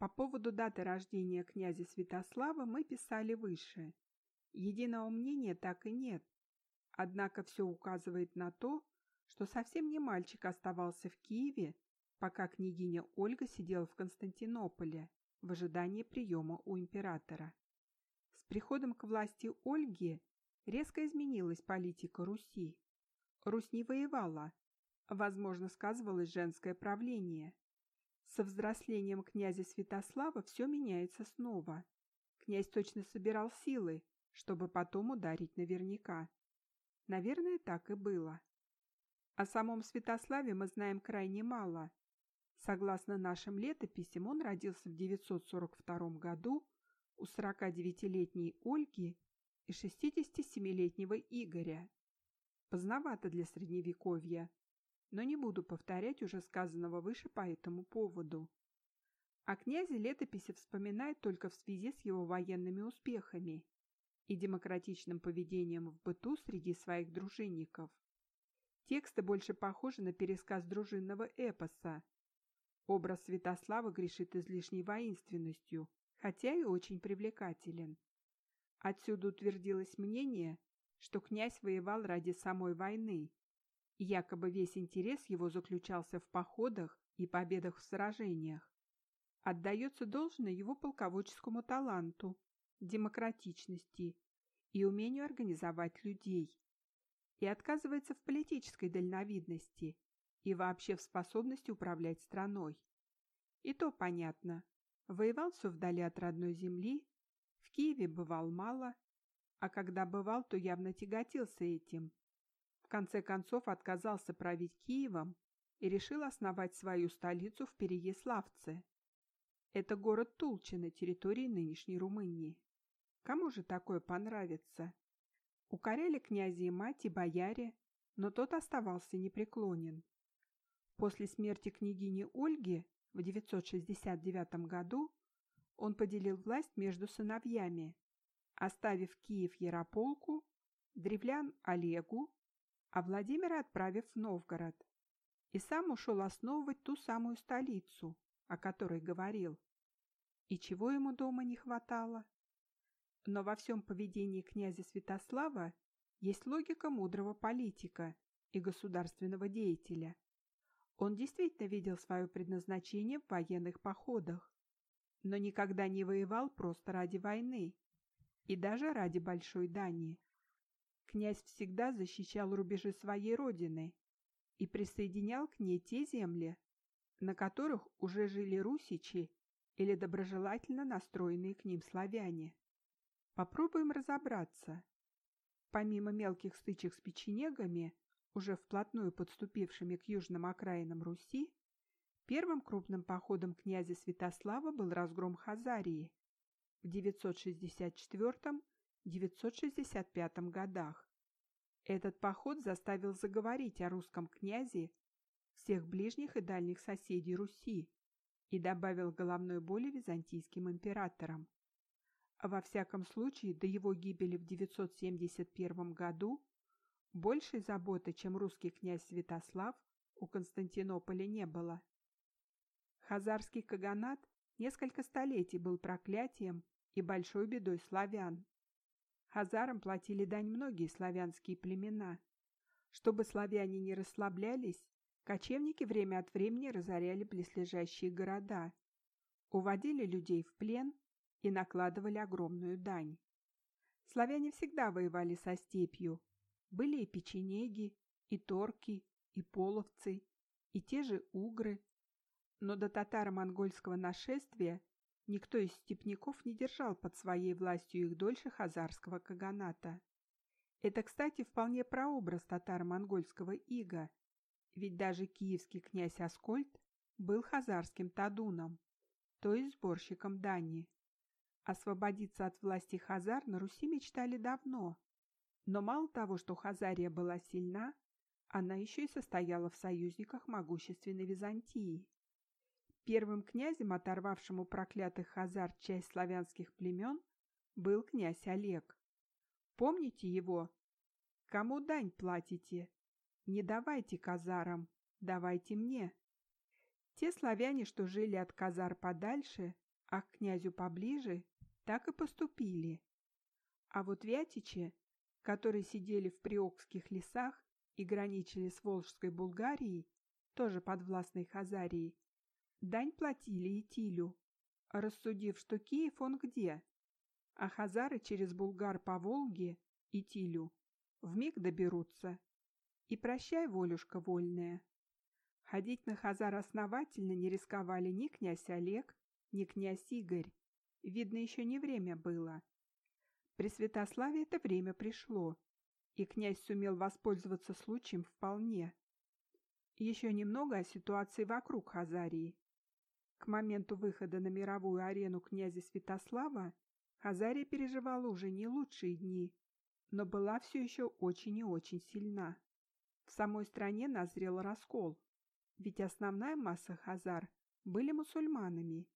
По поводу даты рождения князя Святослава мы писали выше. Единого мнения так и нет. Однако все указывает на то, что совсем не мальчик оставался в Киеве, пока княгиня Ольга сидела в Константинополе в ожидании приема у императора. С приходом к власти Ольги резко изменилась политика Руси. Русь не воевала, возможно, сказывалось женское правление. Со взрослением князя Святослава все меняется снова. Князь точно собирал силы, чтобы потом ударить наверняка. Наверное, так и было. О самом Святославе мы знаем крайне мало. Согласно нашим летописям, он родился в 942 году у 49-летней Ольги и 67-летнего Игоря. Поздновато для Средневековья, но не буду повторять уже сказанного выше по этому поводу. О князе летописи вспоминает только в связи с его военными успехами и демократичным поведением в быту среди своих дружинников. Тексты больше похожи на пересказ дружинного эпоса. Образ Святослава грешит излишней воинственностью, хотя и очень привлекателен. Отсюда утвердилось мнение, что князь воевал ради самой войны, якобы весь интерес его заключался в походах и победах в сражениях. Отдается должное его полководческому таланту, демократичности и умению организовать людей, и отказывается в политической дальновидности и вообще в способности управлять страной. И то понятно, воевал все вдали от родной земли, в Киеве бывал мало, а когда бывал, то явно тяготился этим. Конце концов отказался править Киевом и решил основать свою столицу в Переяславце. Это город Тулчи на территории нынешней Румынии. Кому же такое понравится? Укоряли князя и мать и бояре, но тот оставался непреклонен. После смерти княгини Ольги в 969 году он поделил власть между сыновьями, оставив Киев Ярополку, древлян Олегу, а Владимира отправив в Новгород. И сам ушел основывать ту самую столицу, о которой говорил. И чего ему дома не хватало? Но во всем поведении князя Святослава есть логика мудрого политика и государственного деятеля. Он действительно видел свое предназначение в военных походах, но никогда не воевал просто ради войны и даже ради большой дани. Князь всегда защищал рубежи своей родины и присоединял к ней те земли, на которых уже жили русичи или доброжелательно настроенные к ним славяне. Попробуем разобраться. Помимо мелких стычек с печенегами, уже вплотную подступившими к южным окраинам Руси, первым крупным походом князя Святослава был разгром Хазарии в 964-965 годах. Этот поход заставил заговорить о русском князе всех ближних и дальних соседей Руси и добавил головной боли византийским императорам. Во всяком случае, до его гибели в 971 году большей заботы, чем русский князь Святослав, у Константинополя не было. Хазарский каганат несколько столетий был проклятием и большой бедой славян. Хазарам платили дань многие славянские племена. Чтобы славяне не расслаблялись, кочевники время от времени разоряли близлежащие города, уводили людей в плен и накладывали огромную дань. Славяне всегда воевали со степью. Были и печенеги, и торки, и половцы, и те же угры. Но до татаро-монгольского нашествия Никто из степняков не держал под своей властью их дольше хазарского каганата. Это, кстати, вполне прообраз татаро-монгольского ига, ведь даже киевский князь Аскольд был хазарским тадуном, то есть сборщиком дани. Освободиться от власти хазар на Руси мечтали давно, но мало того, что Хазария была сильна, она еще и состояла в союзниках могущественной Византии. Первым князем, оторвавшим у проклятых хазар часть славянских племен, был князь Олег. Помните его? Кому дань платите? Не давайте казарам, давайте мне. Те славяне, что жили от казар подальше, а к князю поближе так и поступили. А вот вятичи, которые сидели в Приокских лесах и граничили с Волжской Булгарией, тоже подвластной Хазарии, дань платили Итилю, рассудив, что Киев он где, а хазары через Булгар по Волге, Итилю, вмиг доберутся. И прощай, волюшка вольная. Ходить на Хазар основательно не рисковали ни князь Олег, ни князь Игорь. Видно, еще не время было. При Святославе это время пришло, и князь сумел воспользоваться случаем вполне. Еще немного о ситуации вокруг Хазарии. К моменту выхода на мировую арену князя Святослава Хазария переживала уже не лучшие дни, но была все еще очень и очень сильна. В самой стране назрел раскол, ведь основная масса хазар были мусульманами,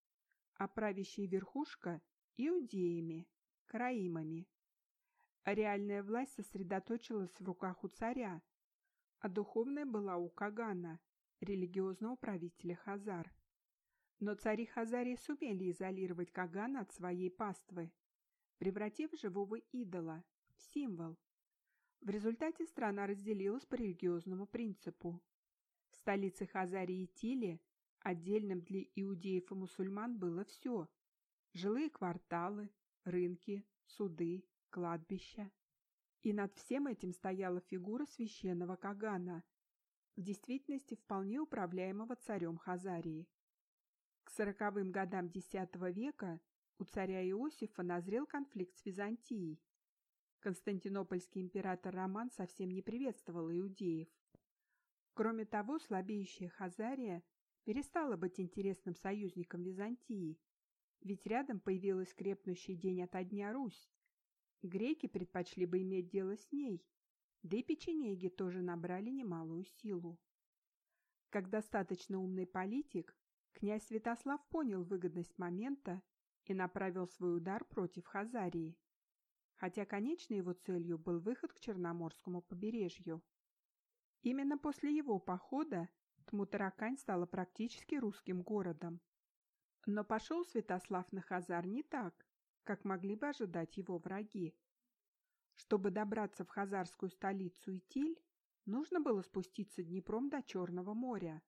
а правящая верхушка – иудеями, караимами. Реальная власть сосредоточилась в руках у царя, а духовная была у Кагана, религиозного правителя Хазар. Но цари Хазарии сумели изолировать Кагана от своей паствы, превратив живого идола в символ. В результате страна разделилась по религиозному принципу. В столице Хазарии Тиле отдельным для иудеев и мусульман было все – жилые кварталы, рынки, суды, кладбища. И над всем этим стояла фигура священного Кагана, в действительности вполне управляемого царем Хазарии. Сороковым годам X века у царя Иосифа назрел конфликт с Византией. Константинопольский император Роман совсем не приветствовал иудеев. Кроме того, слабеющая Хазария перестала быть интересным союзником Византии, ведь рядом появилась крепнущий день ото дня Русь. Греки предпочли бы иметь дело с ней, да и печенеги тоже набрали немалую силу. Как достаточно умный политик, князь Святослав понял выгодность момента и направил свой удар против Хазарии, хотя конечной его целью был выход к Черноморскому побережью. Именно после его похода Тмутаракань стала практически русским городом. Но пошел Святослав на Хазар не так, как могли бы ожидать его враги. Чтобы добраться в хазарскую столицу Итиль, нужно было спуститься Днепром до Черного моря,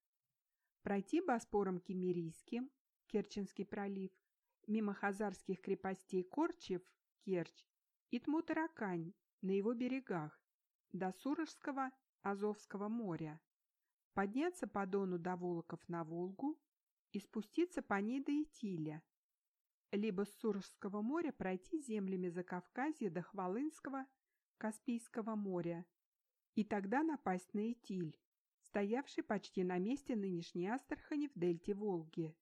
пройти Боспором Кемерийским, Керченский пролив, мимо хазарских крепостей Корчев, Керчь и Тмутаракань на его берегах, до Сурожского, Азовского моря, подняться по Дону до Волоков на Волгу и спуститься по ней до Итиля, либо с Сурожского моря пройти землями Закавказья до Хвалынского, Каспийского моря, и тогда напасть на Итиль, стоявший почти на месте нынешней Астрахани в дельте Волги.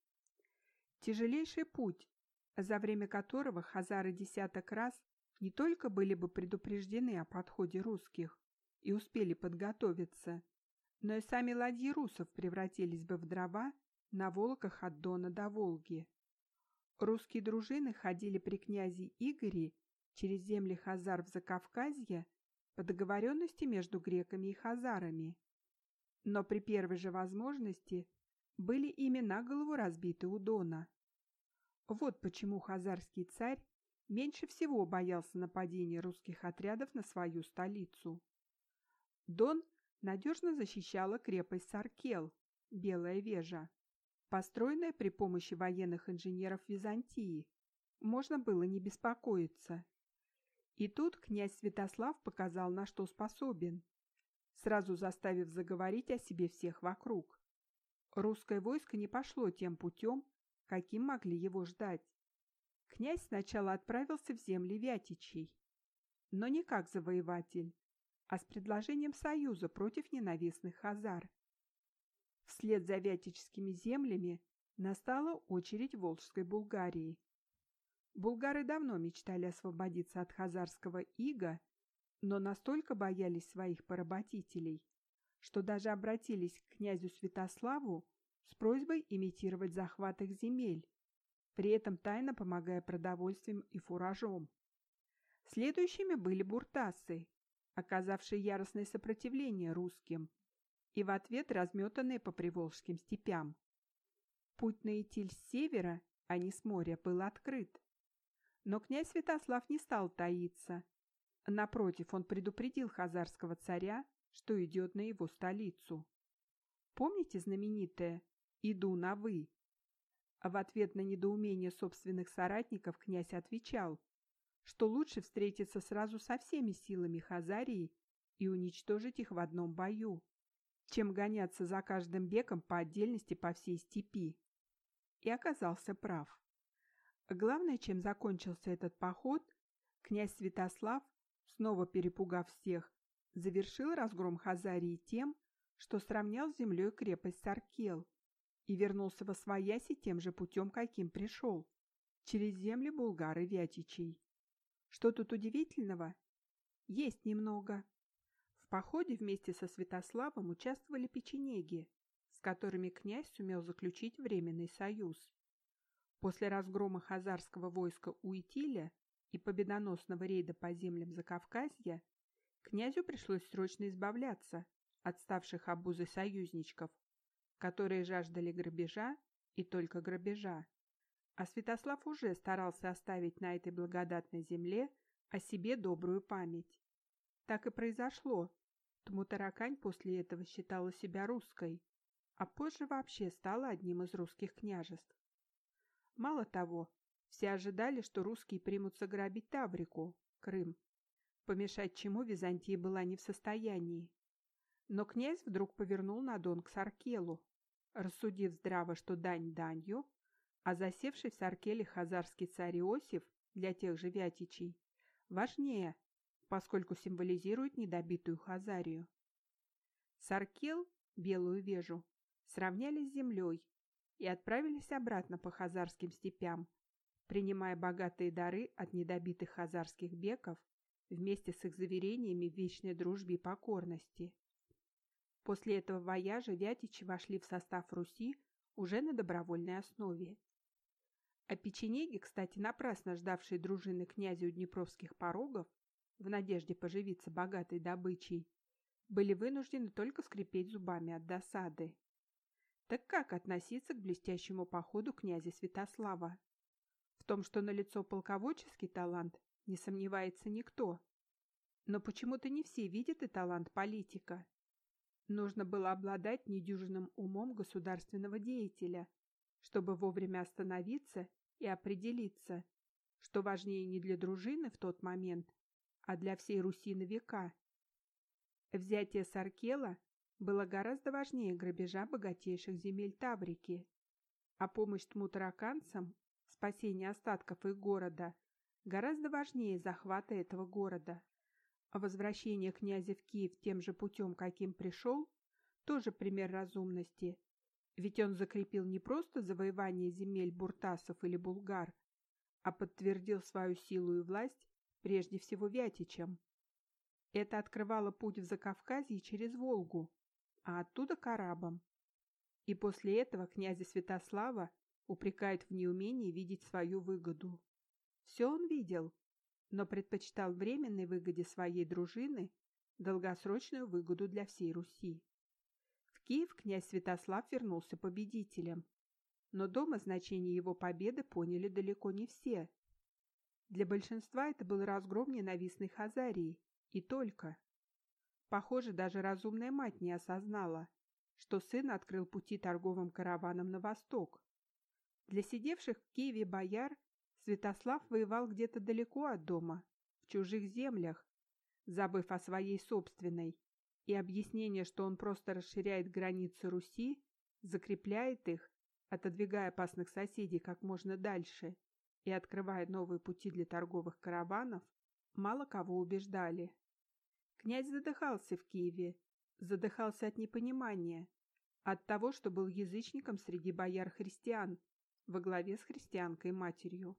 Тяжелейший путь, за время которого хазары десяток раз не только были бы предупреждены о подходе русских и успели подготовиться, но и сами ладьи русов превратились бы в дрова на волоках от Дона до Волги. Русские дружины ходили при князе Игоре через земли хазар в Закавказье по договоренности между греками и хазарами. Но при первой же возможности были ими на голову разбиты у Дона. Вот почему хазарский царь меньше всего боялся нападения русских отрядов на свою столицу. Дон надежно защищала крепость Саркел, Белая Вежа, построенная при помощи военных инженеров Византии. Можно было не беспокоиться. И тут князь Святослав показал, на что способен, сразу заставив заговорить о себе всех вокруг. Русское войско не пошло тем путем, каким могли его ждать. Князь сначала отправился в земли Вятичей, но не как завоеватель, а с предложением союза против ненавистных хазар. Вслед за вятическими землями настала очередь Волжской Булгарии. Булгары давно мечтали освободиться от хазарского ига, но настолько боялись своих поработителей, что даже обратились к князю Святославу с просьбой имитировать захват их земель, при этом тайно помогая продовольствием и фуражом. Следующими были буртасы, оказавшие яростное сопротивление русским, и в ответ разметанные по приволжским степям. Путь на Итиль с севера а не с моря, был открыт. Но князь Святослав не стал таиться. Напротив, он предупредил хазарского царя, что идет на его столицу. Помните знаменитое «Иду на вы»? В ответ на недоумение собственных соратников князь отвечал, что лучше встретиться сразу со всеми силами Хазарии и уничтожить их в одном бою, чем гоняться за каждым беком по отдельности по всей степи. И оказался прав. Главное, чем закончился этот поход, князь Святослав, снова перепугав всех, завершил разгром Хазарии тем, что сравнял с землей крепость Саркел и вернулся во свояси тем же путем, каким пришел, через земли булгар и вятичей. Что тут удивительного? Есть немного. В походе вместе со Святославом участвовали печенеги, с которыми князь сумел заключить временный союз. После разгрома хазарского войска у Итиля и победоносного рейда по землям Закавказья князю пришлось срочно избавляться от ставших обузой союзничков, которые жаждали грабежа и только грабежа. А Святослав уже старался оставить на этой благодатной земле о себе добрую память. Так и произошло. Тмутаракань после этого считала себя русской, а позже вообще стала одним из русских княжеств. Мало того, все ожидали, что русские примутся грабить Таврику, Крым, помешать чему Византия была не в состоянии. Но князь вдруг повернул на Дон к Саркелу, рассудив здраво, что дань данью, а засевший в Саркеле хазарский царь Иосиф для тех же вятичей важнее, поскольку символизирует недобитую Хазарию. Саркел, белую вежу, сравняли с землей и отправились обратно по хазарским степям, принимая богатые дары от недобитых хазарских беков вместе с их заверениями в вечной дружбе и покорности. После этого вояжа Вятичи вошли в состав Руси уже на добровольной основе. А печенеги, кстати, напрасно ждавшие дружины князя у Днепровских порогов, в надежде поживиться богатой добычей, были вынуждены только скрипеть зубами от досады. Так как относиться к блестящему походу князя Святослава? В том, что налицо полководческий талант, не сомневается никто. Но почему-то не все видят и талант политика. Нужно было обладать недюжинным умом государственного деятеля, чтобы вовремя остановиться и определиться, что важнее не для дружины в тот момент, а для всей Руси на века. Взятие Саркела было гораздо важнее грабежа богатейших земель Таврики, а помощь тмутараканцам, спасение остатков их города, гораздо важнее захвата этого города. А возвращение князя в Киев тем же путем, каким пришел, тоже пример разумности. Ведь он закрепил не просто завоевание земель буртасов или булгар, а подтвердил свою силу и власть прежде всего Вятичам. Это открывало путь в Закавказье через Волгу, а оттуда к арабам. И после этого князя Святослава упрекает в неумении видеть свою выгоду. Все он видел, но предпочитал временной выгоде своей дружины долгосрочную выгоду для всей Руси. В Киев князь Святослав вернулся победителем, но дома значение его победы поняли далеко не все. Для большинства это был разгром ненавистной Хазарии, и только. Похоже, даже разумная мать не осознала, что сын открыл пути торговым караванам на восток. Для сидевших в Киеве бояр Святослав воевал где-то далеко от дома, в чужих землях, забыв о своей собственной, и объяснение, что он просто расширяет границы Руси, закрепляет их, отодвигая опасных соседей как можно дальше и открывая новые пути для торговых караванов, мало кого убеждали. Князь задыхался в Киеве, задыхался от непонимания, от того, что был язычником среди бояр-христиан, во главе с христианкой-матерью.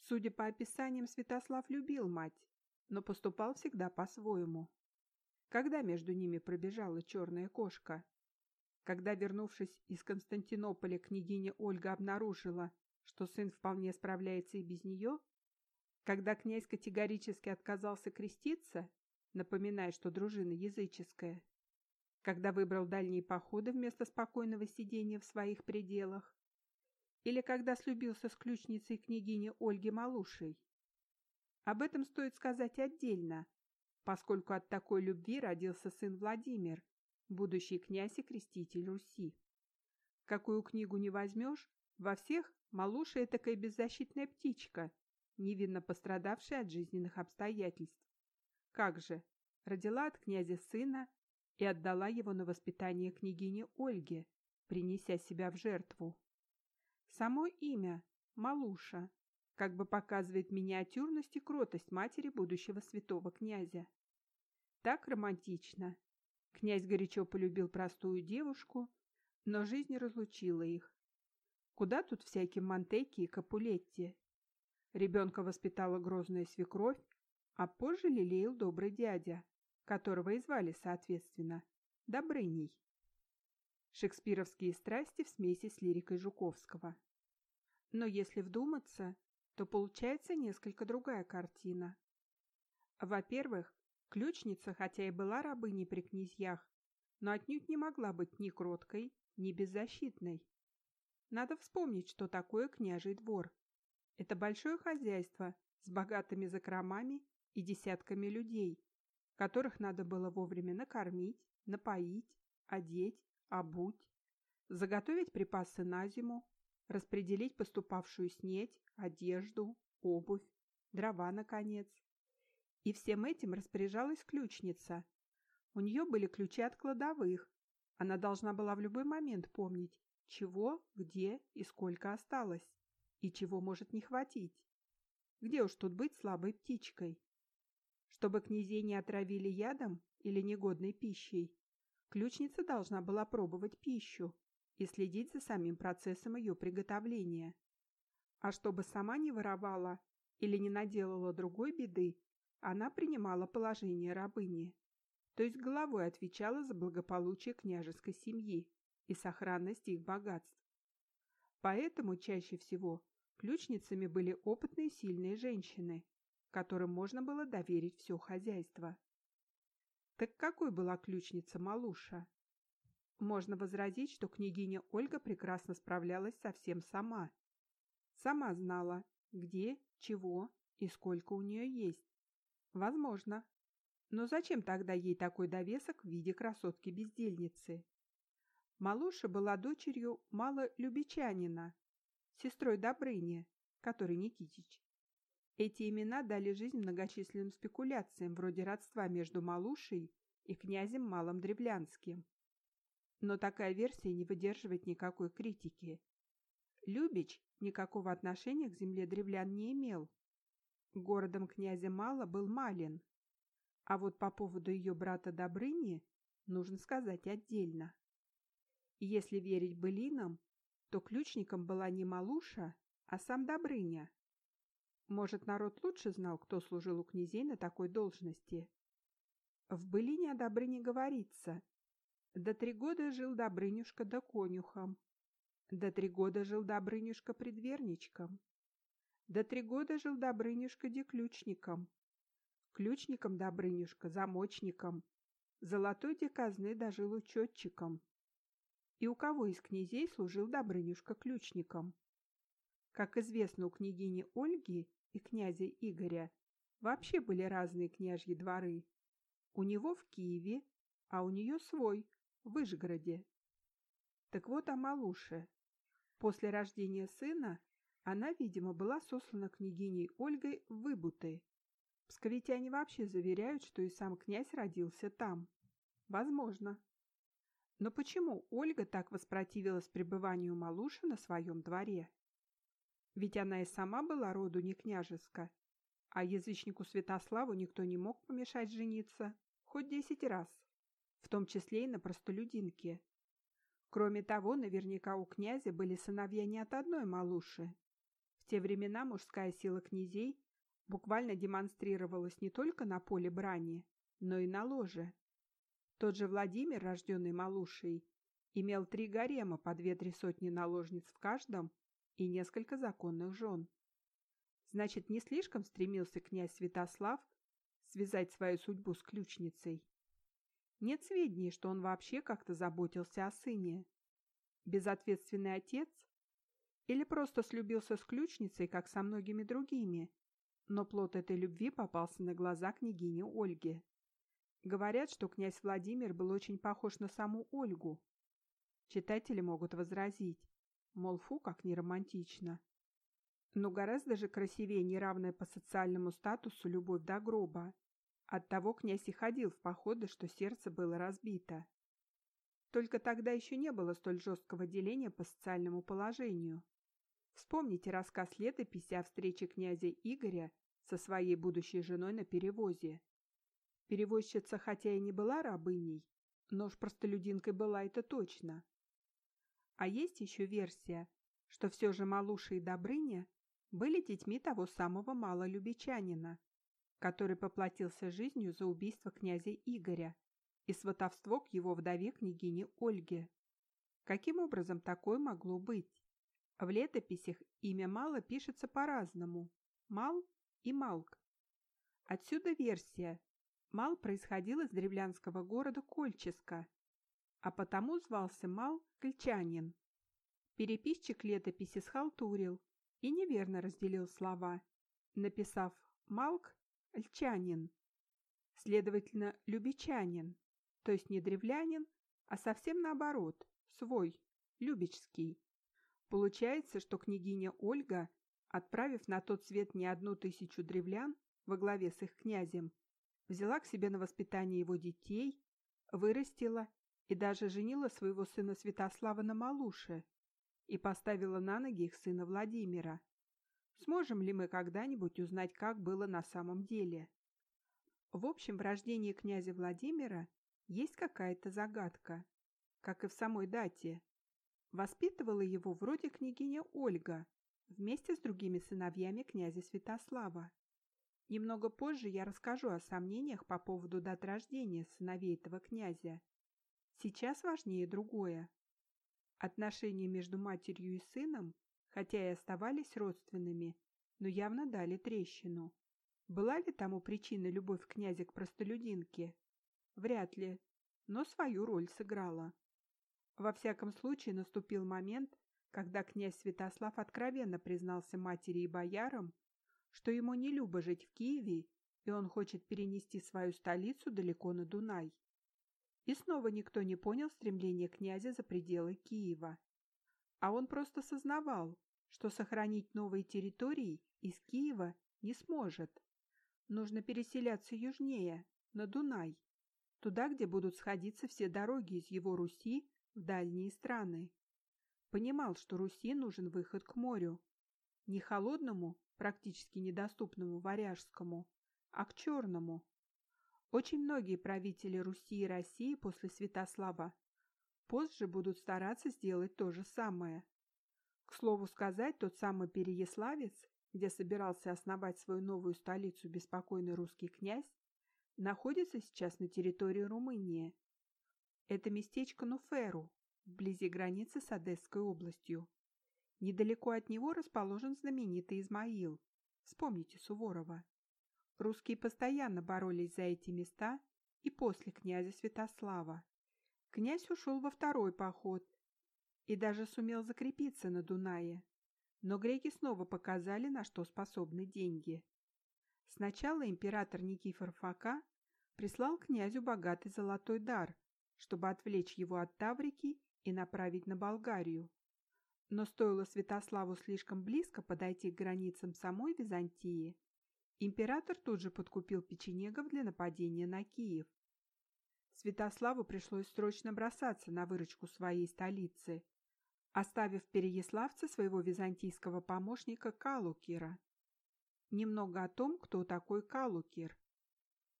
Судя по описаниям, Святослав любил мать, но поступал всегда по-своему. Когда между ними пробежала черная кошка? Когда, вернувшись из Константинополя, княгиня Ольга обнаружила, что сын вполне справляется и без нее? Когда князь категорически отказался креститься, напоминая, что дружина языческая? Когда выбрал дальние походы вместо спокойного сидения в своих пределах? Или когда слюбился с ключницей княгини Ольги Малушей? Об этом стоит сказать отдельно, поскольку от такой любви родился сын Владимир, будущий князь и креститель Руси. Какую книгу не возьмешь, во всех Малуша – такая беззащитная птичка, невинно пострадавшая от жизненных обстоятельств. Как же, родила от князя сына и отдала его на воспитание княгине Ольге, принеся себя в жертву. Само имя – Малуша, как бы показывает миниатюрность и кротость матери будущего святого князя. Так романтично. Князь горячо полюбил простую девушку, но жизнь разлучила их. Куда тут всякие Монтеки и Капулетти? Ребенка воспитала грозная свекровь, а позже лелеял добрый дядя, которого и звали, соответственно, Добрыней. Шекспировские страсти в смеси с лирикой Жуковского. Но если вдуматься, то получается несколько другая картина. Во-первых, ключница, хотя и была рабыней при князьях, но отнюдь не могла быть ни кроткой, ни беззащитной. Надо вспомнить, что такое княжий двор. Это большое хозяйство с богатыми закромами и десятками людей, которых надо было вовремя накормить, напоить, одеть, обуть, заготовить припасы на зиму, распределить поступавшую снедь, одежду, обувь, дрова, наконец. И всем этим распоряжалась ключница. У нее были ключи от кладовых. Она должна была в любой момент помнить, чего, где и сколько осталось, и чего может не хватить. Где уж тут быть слабой птичкой? Чтобы князей не отравили ядом или негодной пищей, Ключница должна была пробовать пищу и следить за самим процессом ее приготовления. А чтобы сама не воровала или не наделала другой беды, она принимала положение рабыни, то есть головой отвечала за благополучие княжеской семьи и сохранность их богатств. Поэтому чаще всего ключницами были опытные сильные женщины, которым можно было доверить все хозяйство. Так какой была ключница Малуша? Можно возразить, что княгиня Ольга прекрасно справлялась со всем сама. Сама знала, где, чего и сколько у нее есть. Возможно. Но зачем тогда ей такой довесок в виде красотки-бездельницы? Малуша была дочерью малолюбичанина, сестрой Добрыни, который Никитич. Эти имена дали жизнь многочисленным спекуляциям вроде родства между Малушей и князем Малым Дреблянским. Но такая версия не выдерживает никакой критики. Любич никакого отношения к земле древлян не имел. Городом князя Мала был Малин. А вот по поводу ее брата Добрыни нужно сказать отдельно. Если верить былинам, то ключником была не Малуша, а сам Добрыня. Может, народ лучше знал, кто служил у князей на такой должности? В былине о Добрыне говорится. До три года жил Добрынюшка да конюхом. До три года жил Добрынюшка предверничком. До три года жил Добрынюшка деключником. Ключником Добрынюшка замочником. Золотой де казны дожил учетчиком. И у кого из князей служил Добрынюшка ключником? Как известно, у княгини Ольги и князя Игоря вообще были разные княжьи дворы. У него в Киеве, а у нее свой, в Вышгороде. Так вот о Малуше. После рождения сына она, видимо, была сослана княгиней Ольгой в Выбуты. Псковитяне вообще заверяют, что и сам князь родился там. Возможно. Но почему Ольга так воспротивилась пребыванию Малуши на своем дворе? Ведь она и сама была роду не княжеска, а язычнику Святославу никто не мог помешать жениться хоть десять раз, в том числе и на простолюдинке. Кроме того, наверняка у князя были сыновья не от одной малуши. В те времена мужская сила князей буквально демонстрировалась не только на поле брани, но и на ложе. Тот же Владимир, рожденный Малушей, имел три гарема по две-три сотни наложниц в каждом и несколько законных жен. Значит, не слишком стремился князь Святослав связать свою судьбу с ключницей. Нет сведений, что он вообще как-то заботился о сыне. Безответственный отец Или просто слюбился с ключницей, как со многими другими, но плод этой любви попался на глаза княгине Ольге. Говорят, что князь Владимир был очень похож на саму Ольгу. Читатели могут возразить, мол, фу, как неромантично. Но гораздо же красивее неравная по социальному статусу любовь до гроба. Оттого князь и ходил в походы, что сердце было разбито. Только тогда еще не было столь жесткого деления по социальному положению. Вспомните рассказ летописи о встрече князя Игоря со своей будущей женой на перевозе. Перевозчица хотя и не была рабыней, но уж простолюдинкой была это точно. А есть еще версия, что все же Малуша и Добрыня были детьми того самого малолюбичанина, который поплатился жизнью за убийство князя Игоря и сватовство к его вдове княгине Ольге. Каким образом такое могло быть? В летописях имя Мала пишется по-разному – Мал и Малк. Отсюда версия Мал происходил из древлянского города Кольческа, а потому звался Мал Кольчанин. Переписчик летописи схалтурил и неверно разделил слова, написав «Малк» – «Льчанин», следовательно, «любичанин», то есть не древлянин, а совсем наоборот, свой, любечский. Получается, что княгиня Ольга, отправив на тот свет не одну тысячу древлян во главе с их князем, взяла к себе на воспитание его детей, вырастила и даже женила своего сына Святослава на Малуше и поставила на ноги их сына Владимира. Сможем ли мы когда-нибудь узнать, как было на самом деле? В общем, в рождении князя Владимира есть какая-то загадка, как и в самой дате. Воспитывала его вроде княгиня Ольга вместе с другими сыновьями князя Святослава. Немного позже я расскажу о сомнениях по поводу дат рождения сыновей этого князя. Сейчас важнее другое. Отношения между матерью и сыном, хотя и оставались родственными, но явно дали трещину. Была ли тому причина любовь князя к простолюдинке? Вряд ли, но свою роль сыграла. Во всяком случае наступил момент, когда князь Святослав откровенно признался матери и боярам, что ему не любо жить в Киеве, и он хочет перенести свою столицу далеко на Дунай. И снова никто не понял стремления князя за пределы Киева. А он просто сознавал, что сохранить новые территории из Киева не сможет. Нужно переселяться южнее, на Дунай, туда, где будут сходиться все дороги из его Руси в дальние страны. Понимал, что Руси нужен выход к морю. Не холодному, практически недоступному Варяжскому, а к Черному. Очень многие правители Руси и России после Святослава позже будут стараться сделать то же самое. К слову сказать, тот самый Переяславец, где собирался основать свою новую столицу беспокойный русский князь, находится сейчас на территории Румынии. Это местечко Нуферу, вблизи границы с Одесской областью. Недалеко от него расположен знаменитый Измаил. Вспомните Суворова. Русские постоянно боролись за эти места и после князя Святослава. Князь ушел во второй поход и даже сумел закрепиться на Дунае. Но греки снова показали, на что способны деньги. Сначала император Никифор Фока прислал князю богатый золотой дар, чтобы отвлечь его от Таврики и направить на Болгарию. Но стоило Святославу слишком близко подойти к границам самой Византии, император тут же подкупил печенегов для нападения на Киев. Святославу пришлось срочно бросаться на выручку своей столицы, оставив в Переяславце своего византийского помощника Калукира. Немного о том, кто такой Калукир.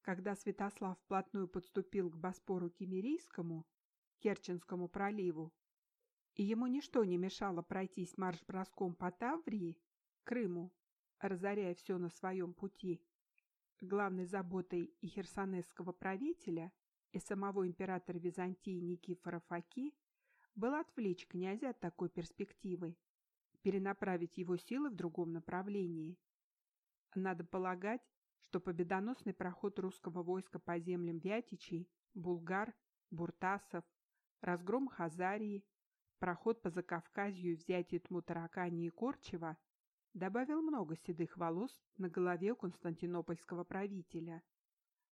Когда Святослав вплотную подступил к Боспору Кемерийскому, Керченскому проливу, и ему ничто не мешало пройтись марш-броском по Таврии, Крыму, разоряя все на своем пути. Главной заботой и херсонесского правителя, и самого императора Византии Никифора Фоки было отвлечь князя от такой перспективы, перенаправить его силы в другом направлении. Надо полагать, что победоносный проход русского войска по землям Вятичей, Булгар, Буртасов, разгром Хазарии Проход по Закавказью и взятие Тмутаракани и Корчева добавил много седых волос на голове у константинопольского правителя.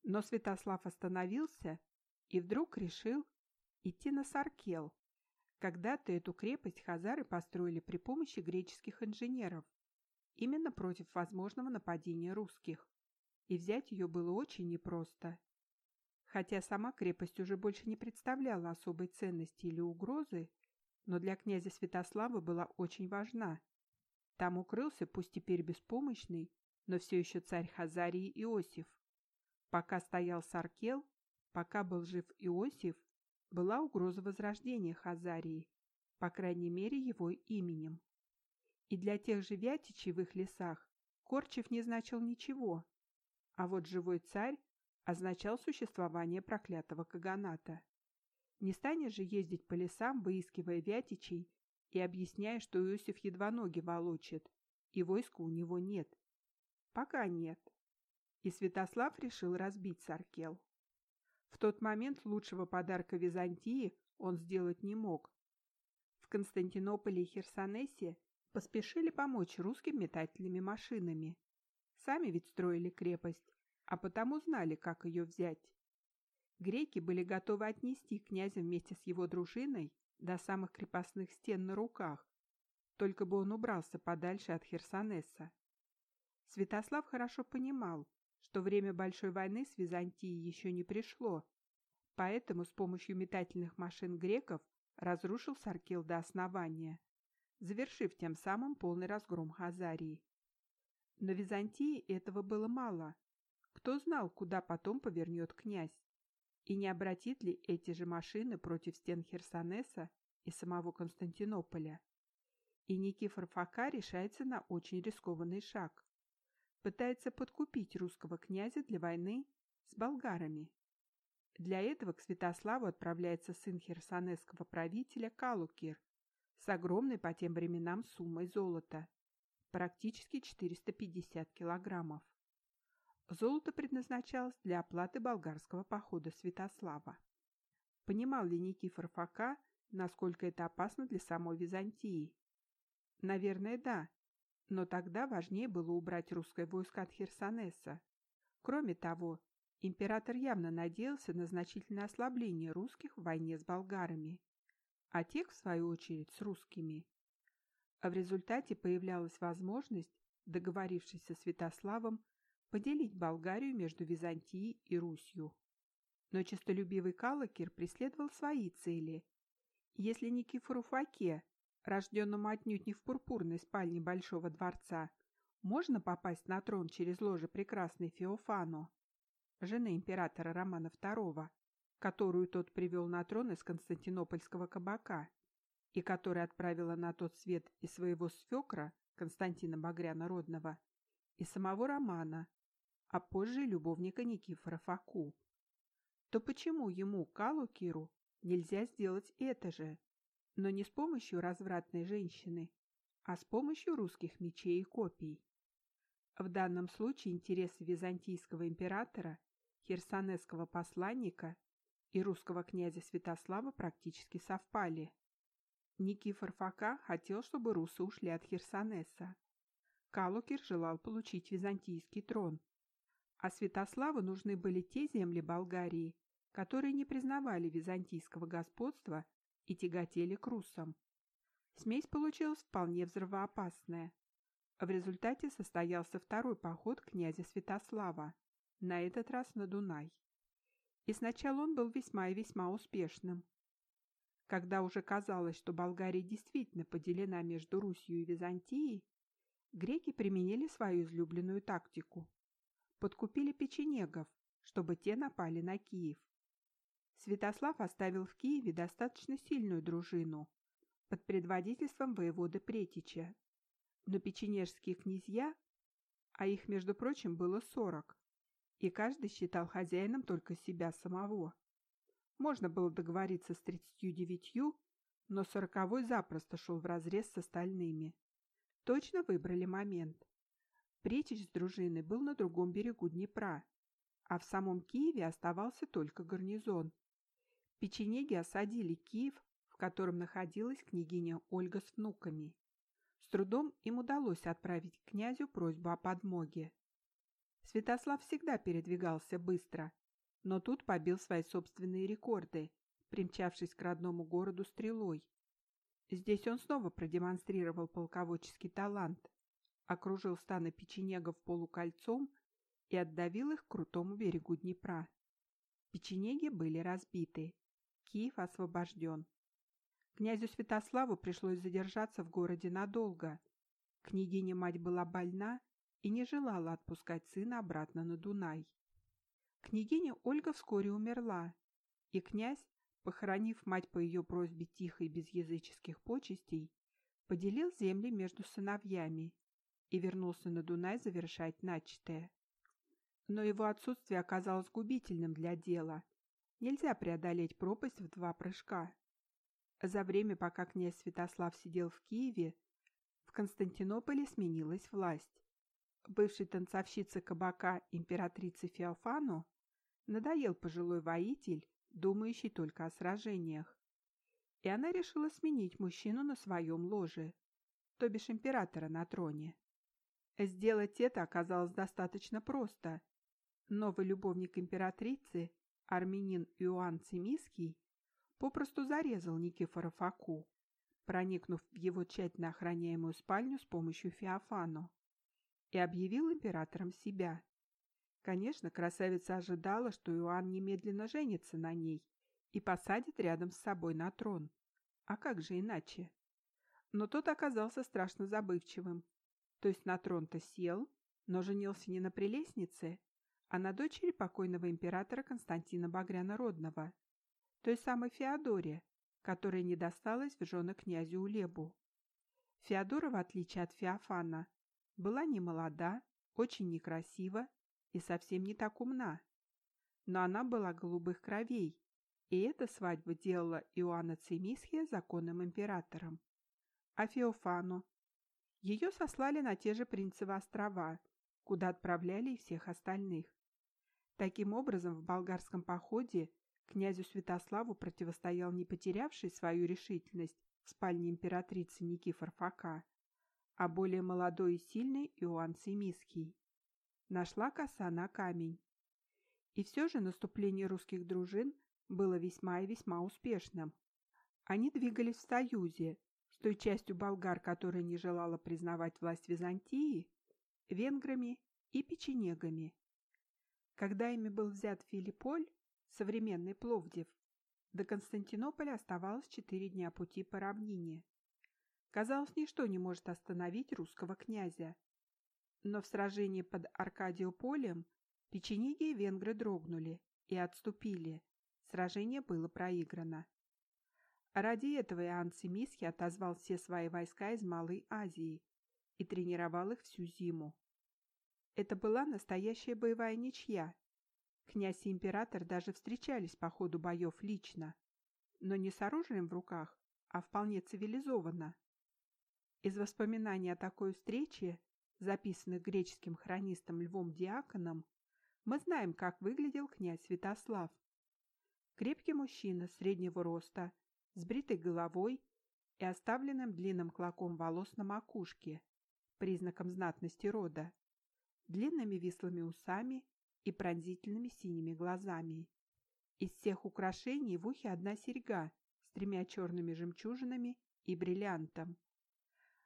Но Святослав остановился и вдруг решил идти на Саркел. Когда-то эту крепость хазары построили при помощи греческих инженеров, именно против возможного нападения русских, и взять ее было очень непросто. Хотя сама крепость уже больше не представляла особой ценности или угрозы, но для князя Святослава была очень важна. Там укрылся, пусть теперь беспомощный, но все еще царь Хазарии Иосиф. Пока стоял Саркел, пока был жив Иосиф, была угроза возрождения Хазарии, по крайней мере его именем. И для тех же Вятичей в их лесах Корчев не значил ничего, а вот живой царь означал существование проклятого каганата. Не станешь же ездить по лесам, выискивая Вятичей и объясняя, что Иосиф едва ноги волочит, и войска у него нет. Пока нет. И Святослав решил разбить Саркел. В тот момент лучшего подарка Византии он сделать не мог. В Константинополе и Херсонесе поспешили помочь русским метательными машинами. Сами ведь строили крепость, а потому знали, как ее взять. Греки были готовы отнести князя вместе с его дружиной до самых крепостных стен на руках, только бы он убрался подальше от Херсонеса. Святослав хорошо понимал, что время Большой войны с Византией еще не пришло, поэтому с помощью метательных машин греков разрушил Саркил до основания, завершив тем самым полный разгром Хазарии. Но Византии этого было мало. Кто знал, куда потом повернет князь? И не обратит ли эти же машины против стен Херсонеса и самого Константинополя? И Никифор Фока решается на очень рискованный шаг. Пытается подкупить русского князя для войны с болгарами. Для этого к Святославу отправляется сын херсонесского правителя Калукир с огромной по тем временам суммой золота, практически 450 килограммов. Золото предназначалось для оплаты болгарского похода Святослава. Понимал ли Никифор Фока, насколько это опасно для самой Византии? Наверное, да, но тогда важнее было убрать русское войско от Херсонеса. Кроме того, император явно надеялся на значительное ослабление русских в войне с болгарами, а тех, в свою очередь, с русскими. А в результате появлялась возможность, договорившись со Святославом, поделить Болгарию между Византией и Русью. Но честолюбивый Калакир преследовал свои цели. Если Никифору Факе, рожденному отнюдь не в пурпурной спальне Большого дворца, можно попасть на трон через ложе прекрасной Феофану, жены императора Романа II, которую тот привел на трон из Константинопольского кабака и которая отправила на тот свет и своего свекра, Константина Багряна Родного, и самого Романа, а позже любовника Никифора Факу, то почему ему, Калу Киру, нельзя сделать это же, но не с помощью развратной женщины, а с помощью русских мечей и копий? В данном случае интересы византийского императора, херсонесского посланника и русского князя Святослава практически совпали. Никифор Фака хотел, чтобы русы ушли от Херсонеса. Калукер желал получить византийский трон, а Святославу нужны были те земли Болгарии, которые не признавали византийского господства и тяготели к русам. Смесь получилась вполне взрывоопасная. В результате состоялся второй поход князя Святослава, на этот раз на Дунай. И сначала он был весьма и весьма успешным. Когда уже казалось, что Болгария действительно поделена между Русью и Византией, греки применили свою излюбленную тактику подкупили печенегов, чтобы те напали на Киев. Святослав оставил в Киеве достаточно сильную дружину под предводительством воеводы Претича. Но печенежские князья, а их, между прочим, было сорок, и каждый считал хозяином только себя самого. Можно было договориться с тридцатью девятью, но сороковой запросто шел вразрез с остальными. Точно выбрали момент. Претич с дружиной был на другом берегу Днепра, а в самом Киеве оставался только гарнизон. Печенеги осадили Киев в котором находилась княгиня Ольга с внуками. С трудом им удалось отправить князю просьбу о подмоге. Святослав всегда передвигался быстро, но тут побил свои собственные рекорды, примчавшись к родному городу стрелой. Здесь он снова продемонстрировал полководческий талант, окружил станы печенегов полукольцом и отдавил их к крутому берегу Днепра. Печенеги были разбиты, Киев освобожден. Князю Святославу пришлось задержаться в городе надолго. Княгиня-мать была больна и не желала отпускать сына обратно на Дунай. Княгиня Ольга вскоре умерла, и князь, похоронив мать по ее просьбе тихо и без языческих почестей, поделил земли между сыновьями и вернулся на Дунай завершать начатое. Но его отсутствие оказалось губительным для дела. Нельзя преодолеть пропасть в два прыжка. За время, пока князь Святослав сидел в Киеве, в Константинополе сменилась власть. Бывшей танцовщице кабака императрицы Феофану надоел пожилой воитель, думающий только о сражениях. И она решила сменить мужчину на своем ложе, то бишь императора на троне. Сделать это оказалось достаточно просто. Новый любовник императрицы, армянин Иоанн Цимиский, попросту зарезал Никифора Факу, проникнув в его тщательно охраняемую спальню с помощью Феофану, и объявил императором себя. Конечно, красавица ожидала, что Иоанн немедленно женится на ней и посадит рядом с собой на трон. А как же иначе? Но тот оказался страшно забывчивым. То есть на трон-то сел, но женился не на прелестнице, а на дочери покойного императора Константина Багряна Родного, той самой Феодоре, которая не досталась в жены князю Улебу. Феодора, в отличие от Феофана, была не молода, очень некрасива и совсем не так умна. Но она была голубых кровей, и эта свадьба делала Иоанна Цимисхия законным императором. А Феофану? Ее сослали на те же Принцевы острова, куда отправляли и всех остальных. Таким образом, в болгарском походе князю Святославу противостоял не потерявший свою решительность в спальне императрицы Никифор Фока, а более молодой и сильный Иоанн Семиский. Нашла коса на камень. И все же наступление русских дружин было весьма и весьма успешным. Они двигались в союзе с той частью болгар, которая не желала признавать власть Византии, венграми и печенегами. Когда ими был взят Филипполь, современный Пловдив, до Константинополя оставалось четыре дня пути по равнине. Казалось, ничто не может остановить русского князя. Но в сражении под Аркадиополем печенеги и венгры дрогнули и отступили. Сражение было проиграно. Ради этого Иоанн Семисхий отозвал все свои войска из Малой Азии и тренировал их всю зиму. Это была настоящая боевая ничья. Князь и император даже встречались по ходу боев лично, но не с оружием в руках, а вполне цивилизованно. Из воспоминаний о такой встрече, записанных греческим хронистом Львом Диаконом, мы знаем, как выглядел князь Святослав. Крепкий мужчина среднего роста, с бритой головой и оставленным длинным клоком волос на макушке, признаком знатности рода, длинными вислыми усами и пронзительными синими глазами. Из всех украшений в ухе одна серьга с тремя черными жемчужинами и бриллиантом.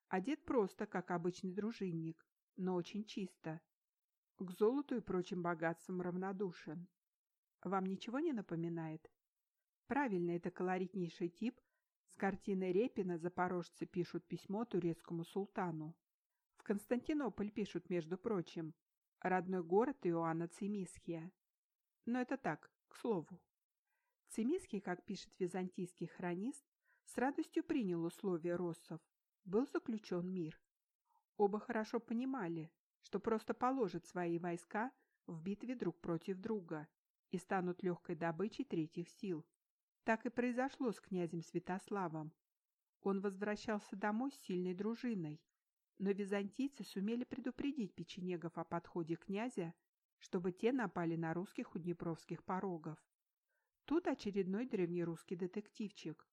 Одет просто, как обычный дружинник, но очень чисто. К золоту и прочим богатствам равнодушен. Вам ничего не напоминает? Правильно, это колоритнейший тип. С картины Репина запорожцы пишут письмо турецкому султану. В Константинополь пишут, между прочим, родной город Иоанна Цимисхия. Но это так, к слову. Цимисхий, как пишет византийский хронист, с радостью принял условия россов был заключен мир. Оба хорошо понимали, что просто положат свои войска в битве друг против друга и станут легкой добычей третьих сил. Так и произошло с князем Святославом. Он возвращался домой с сильной дружиной, но византийцы сумели предупредить печенегов о подходе князя, чтобы те напали на русских у Днепровских порогов. Тут очередной древнерусский детективчик.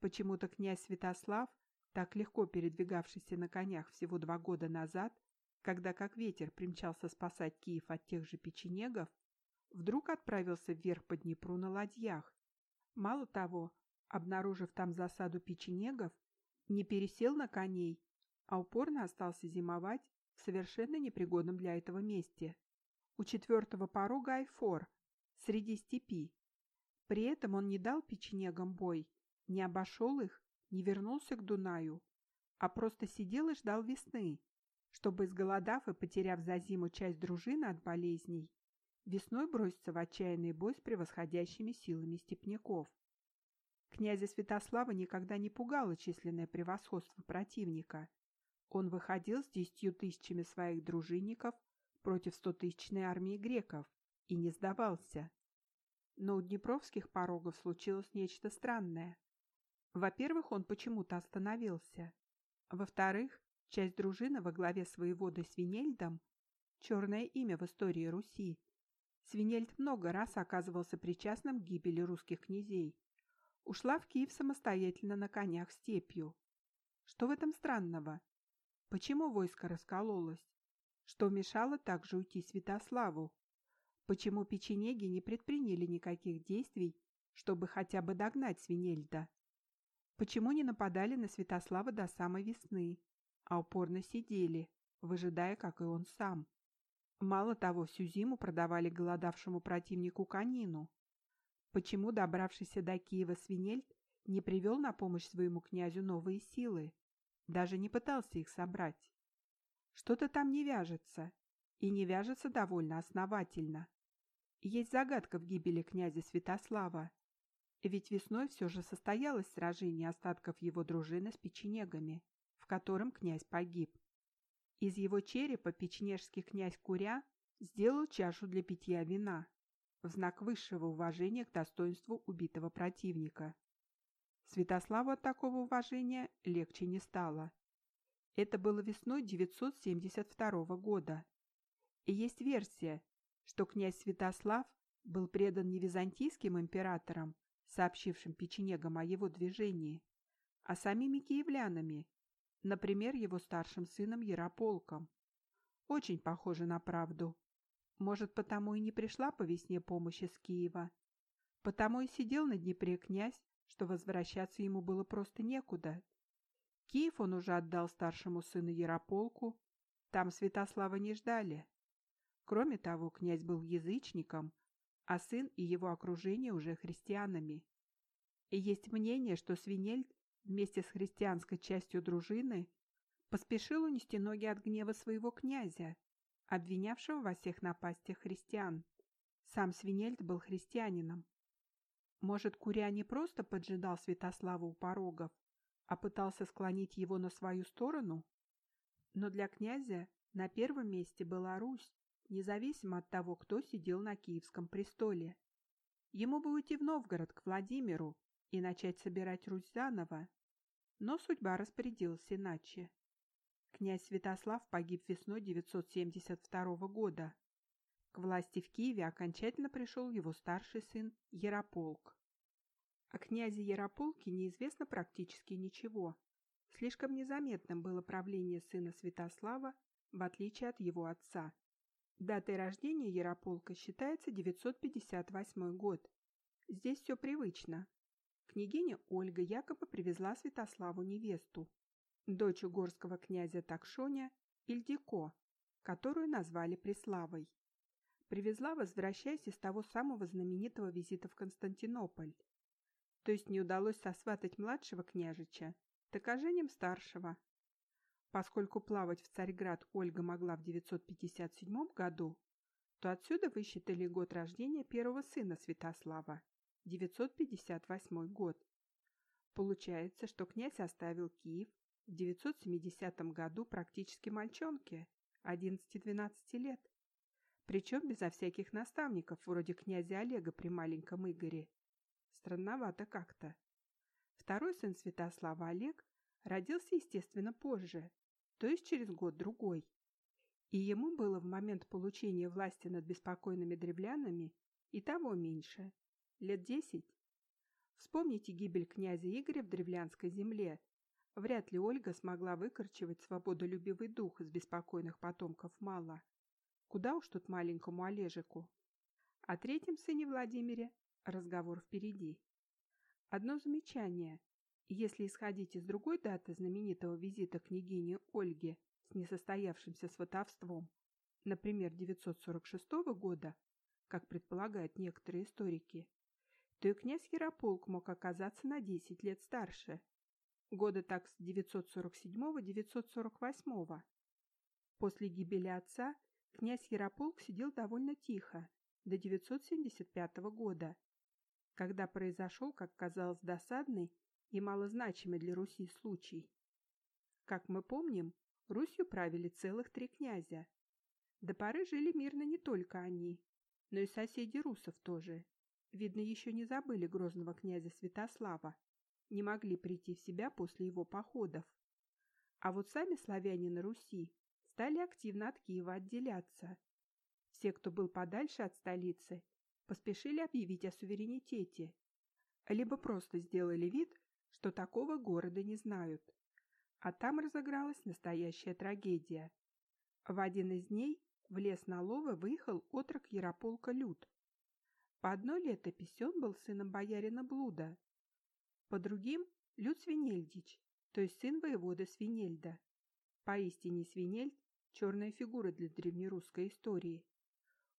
Почему-то князь Святослав, так легко передвигавшийся на конях всего два года назад, когда как ветер примчался спасать Киев от тех же печенегов, вдруг отправился вверх по Днепру на ладьях. Мало того, обнаружив там засаду печенегов, не пересел на коней, а упорно остался зимовать в совершенно непригодном для этого месте. У четвертого порога Айфор, среди степи. При этом он не дал печенегам бой, не обошел их, не вернулся к Дунаю, а просто сидел и ждал весны, чтобы, изголодав и потеряв за зиму часть дружины от болезней, весной броситься в отчаянный бой с превосходящими силами степняков. Князя Святослава никогда не пугало численное превосходство противника. Он выходил с десятью тысячами своих дружинников против стотысячной армии греков и не сдавался. Но у днепровских порогов случилось нечто странное. Во-первых, он почему-то остановился. Во-вторых, часть дружины во главе с воеводой Свинельдом – черное имя в истории Руси. Свинельд много раз оказывался причастным к гибели русских князей. Ушла в Киев самостоятельно на конях степью. Что в этом странного? Почему войско раскололось? Что мешало также уйти Святославу? Почему печенеги не предприняли никаких действий, чтобы хотя бы догнать Свинельда? Почему не нападали на Святослава до самой весны, а упорно сидели, выжидая, как и он сам? Мало того, всю зиму продавали голодавшему противнику конину. Почему, добравшийся до Киева Свинельд, не привел на помощь своему князю новые силы, даже не пытался их собрать? Что-то там не вяжется, и не вяжется довольно основательно. Есть загадка в гибели князя Святослава, ведь весной все же состоялось сражение остатков его дружины с печенегами, в котором князь погиб. Из его черепа печенежский князь Куря сделал чашу для питья вина в знак высшего уважения к достоинству убитого противника. Святославу от такого уважения легче не стало. Это было весной 972 года. И есть версия, что князь Святослав был предан не византийским императорам, сообщившим печенегам о его движении, а самими киевлянами, например, его старшим сыном Ярополком. Очень похоже на правду. Может, потому и не пришла по весне помощь из Киева. Потому и сидел на Днепре князь, что возвращаться ему было просто некуда. Киев он уже отдал старшему сыну Ярополку, там Святослава не ждали. Кроме того, князь был язычником, а сын и его окружение уже христианами. И есть мнение, что Свинельд вместе с христианской частью дружины поспешил унести ноги от гнева своего князя, обвинявшего во всех напастях христиан. Сам Свинельд был христианином. Может, Куря не просто поджидал Святослава у порогов, а пытался склонить его на свою сторону? Но для князя на первом месте была Русь, независимо от того, кто сидел на Киевском престоле. Ему бы уйти в Новгород к Владимиру и начать собирать Русь заново, но судьба распорядилась иначе. Князь Святослав погиб весной 972 года. К власти в Киеве окончательно пришел его старший сын Ярополк. О князе Ярополке неизвестно практически ничего. Слишком незаметным было правление сына Святослава, в отличие от его отца. Датой рождения Ярополка считается 958 год. Здесь все привычно. Княгиня Ольга якобы привезла Святославу невесту, дочь угорского князя Такшоня Ильдико, которую назвали Преславой. Привезла, возвращаясь из того самого знаменитого визита в Константинополь. То есть не удалось сосватать младшего княжича, так оженим старшего, Поскольку плавать в Царьград Ольга могла в 957 году, то отсюда высчитали год рождения первого сына Святослава – 958 год. Получается, что князь оставил Киев в 970 году практически мальчонке, 11-12 лет, причем безо всяких наставников, вроде князя Олега при маленьком Игоре. Странновато как-то. Второй сын Святослава Олег родился, естественно, позже, то есть через год-другой. И ему было в момент получения власти над беспокойными древлянами и того меньше, лет десять. Вспомните гибель князя Игоря в древлянской земле. Вряд ли Ольга смогла выкорчевать свободолюбивый дух из беспокойных потомков Мала. Куда уж тут маленькому Олежику? О третьем сыне Владимире разговор впереди. Одно замечание. Если исходить из другой даты знаменитого визита княгини Ольги с несостоявшимся сватовством, например, 946 года, как предполагают некоторые историки, то и князь Ярополк мог оказаться на 10 лет старше, года так с 947-948. После гибели отца князь Ярополк сидел довольно тихо, до 975 года, когда произошел, как казалось, досадный и малозначимый для Руси случай. Как мы помним, Русью правили целых три князя. До поры жили мирно не только они, но и соседи русов тоже. Видно, еще не забыли грозного князя Святослава, не могли прийти в себя после его походов. А вот сами славяне на Руси стали активно от Киева отделяться. Все, кто был подальше от столицы, поспешили объявить о суверенитете, либо просто сделали вид, что такого города не знают. А там разыгралась настоящая трагедия. В один из дней в лес на ловы выехал отрок Ярополка Люд. По одной летописи он был сыном боярина Блуда, по другим – Люд Свинельдич, то есть сын воевода Свинельда. Поистине Свинельд – черная фигура для древнерусской истории.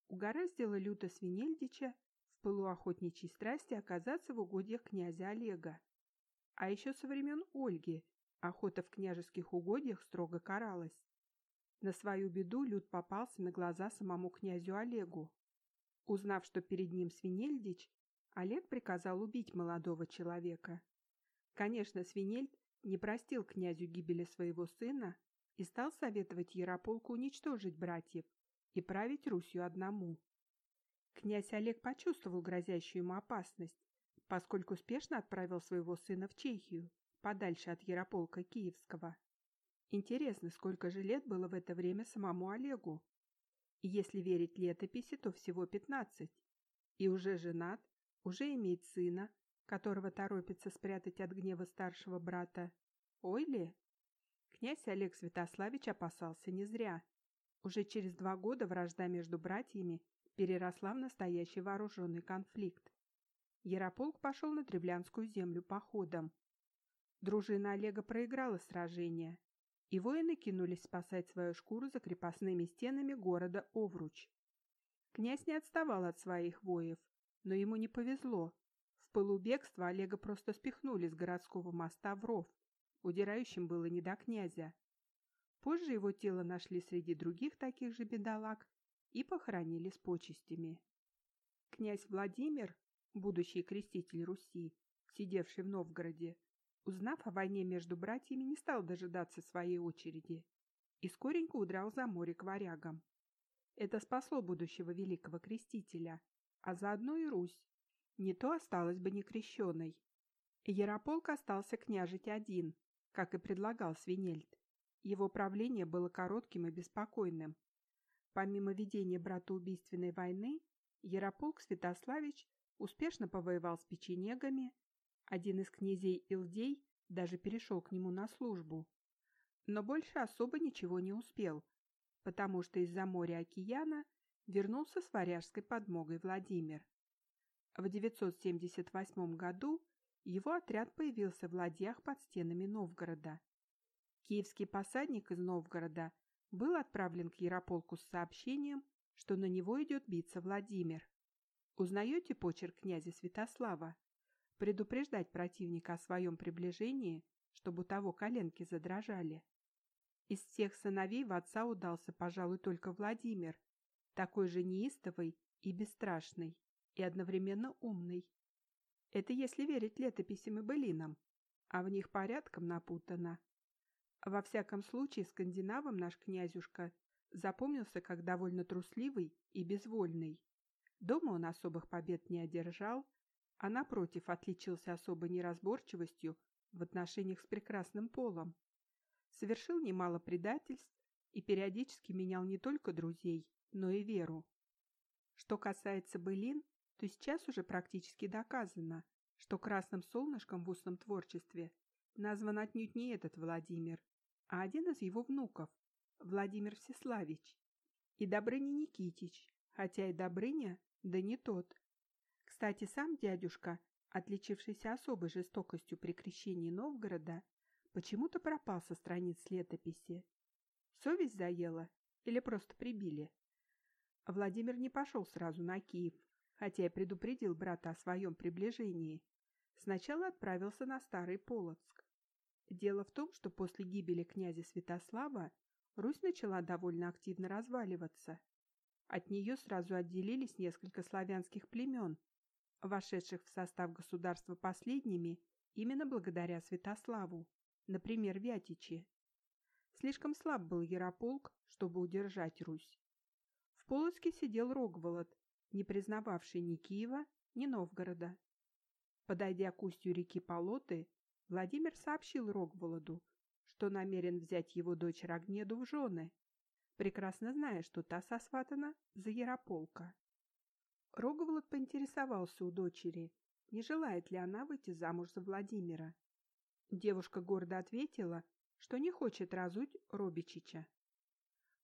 Угораздило Люта Свинельдича в пылу охотничьей страсти оказаться в угодьях князя Олега. А еще со времен Ольги охота в княжеских угодьях строго каралась. На свою беду Люд попался на глаза самому князю Олегу. Узнав, что перед ним Свинельдич, Олег приказал убить молодого человека. Конечно, Свинельд не простил князю гибели своего сына и стал советовать Ярополку уничтожить братьев и править Русью одному. Князь Олег почувствовал грозящую ему опасность, поскольку успешно отправил своего сына в Чехию, подальше от Ярополка Киевского. Интересно, сколько же лет было в это время самому Олегу? Если верить летописи, то всего пятнадцать. И уже женат, уже имеет сына, которого торопится спрятать от гнева старшего брата. Ой ли? Князь Олег Святославич опасался не зря. Уже через два года вражда между братьями переросла в настоящий вооруженный конфликт. Ярополк пошел на Древлянскую землю походом. Дружина Олега проиграла сражение, и воины кинулись спасать свою шкуру за крепостными стенами города Овруч. Князь не отставал от своих воев, но ему не повезло. В пылу бегства Олега просто спихнули с городского моста в ров. Удирающим было не до князя. Позже его тело нашли среди других таких же бедолаг и похоронили с почестями. Князь Владимир, будущий креститель Руси, сидевший в Новгороде, Узнав о войне между братьями, не стал дожидаться своей очереди и скоренько удрал за море к варягам. Это спасло будущего великого крестителя, а заодно и Русь. Не то осталась бы некрещенной. Ярополк остался княжить один, как и предлагал Свинельд. Его правление было коротким и беспокойным. Помимо ведения братоубийственной войны, Ярополк Святославич успешно повоевал с печенегами, один из князей Илдей даже перешел к нему на службу. Но больше особо ничего не успел, потому что из-за моря океана вернулся с варяжской подмогой Владимир. В 978 году его отряд появился в ладьях под стенами Новгорода. Киевский посадник из Новгорода был отправлен к Ярополку с сообщением, что на него идет биться Владимир. Узнаете почерк князя Святослава? предупреждать противника о своем приближении, чтобы у того коленки задрожали. Из всех сыновей в отца удался, пожалуй, только Владимир, такой же неистовый и бесстрашный, и одновременно умный. Это если верить летописям и былинам, а в них порядком напутано. Во всяком случае, скандинавам наш князюшка запомнился как довольно трусливый и безвольный. Дома он особых побед не одержал, а напротив отличился особой неразборчивостью в отношениях с прекрасным полом. Совершил немало предательств и периодически менял не только друзей, но и веру. Что касается былин, то сейчас уже практически доказано, что красным солнышком в устном творчестве назван отнюдь не этот Владимир, а один из его внуков, Владимир Всеславич, и Добрыня Никитич, хотя и Добрыня, да не тот. Кстати, сам дядюшка, отличившийся особой жестокостью при крещении Новгорода, почему-то пропал со страниц летописи. Совесть заела или просто прибили? Владимир не пошел сразу на Киев, хотя и предупредил брата о своем приближении. Сначала отправился на Старый Полоцк. Дело в том, что после гибели князя Святослава Русь начала довольно активно разваливаться. От нее сразу отделились несколько славянских племен, вошедших в состав государства последними именно благодаря Святославу, например, Вятичи. Слишком слаб был Ярополк, чтобы удержать Русь. В Полоцке сидел Рогволод, не признававший ни Киева, ни Новгорода. Подойдя к устью реки Полоты, Владимир сообщил Рогволоду, что намерен взять его дочь Рогнеду в жены, прекрасно зная, что та сосватана за Ярополка. Роговолод поинтересовался у дочери, не желает ли она выйти замуж за Владимира. Девушка гордо ответила, что не хочет разуть Робичича.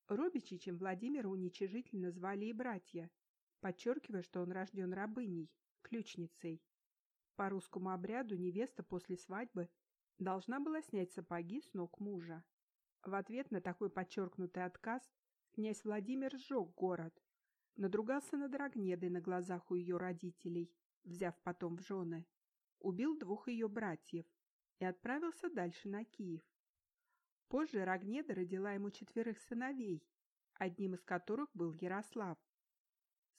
Робичичем Владимира уничижительно звали и братья, подчеркивая, что он рожден рабыней, ключницей. По русскому обряду невеста после свадьбы должна была снять сапоги с ног мужа. В ответ на такой подчеркнутый отказ князь Владимир сжег город, надругался над Рогнедой на глазах у ее родителей, взяв потом в жены, убил двух ее братьев и отправился дальше на Киев. Позже Рогнеда родила ему четверых сыновей, одним из которых был Ярослав.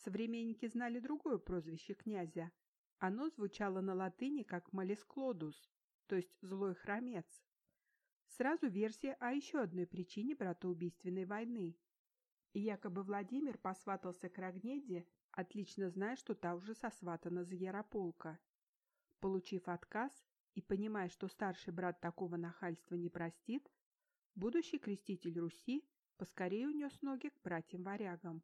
Современники знали другое прозвище князя. Оно звучало на латыни как «малесклодус», то есть «злой хромец». Сразу версия о еще одной причине братоубийственной войны. И якобы Владимир посватался к Рогнеде, отлично зная, что та уже сосватана за Ярополка. Получив отказ и понимая, что старший брат такого нахальства не простит, будущий креститель Руси поскорее унес ноги к братьям-варягам.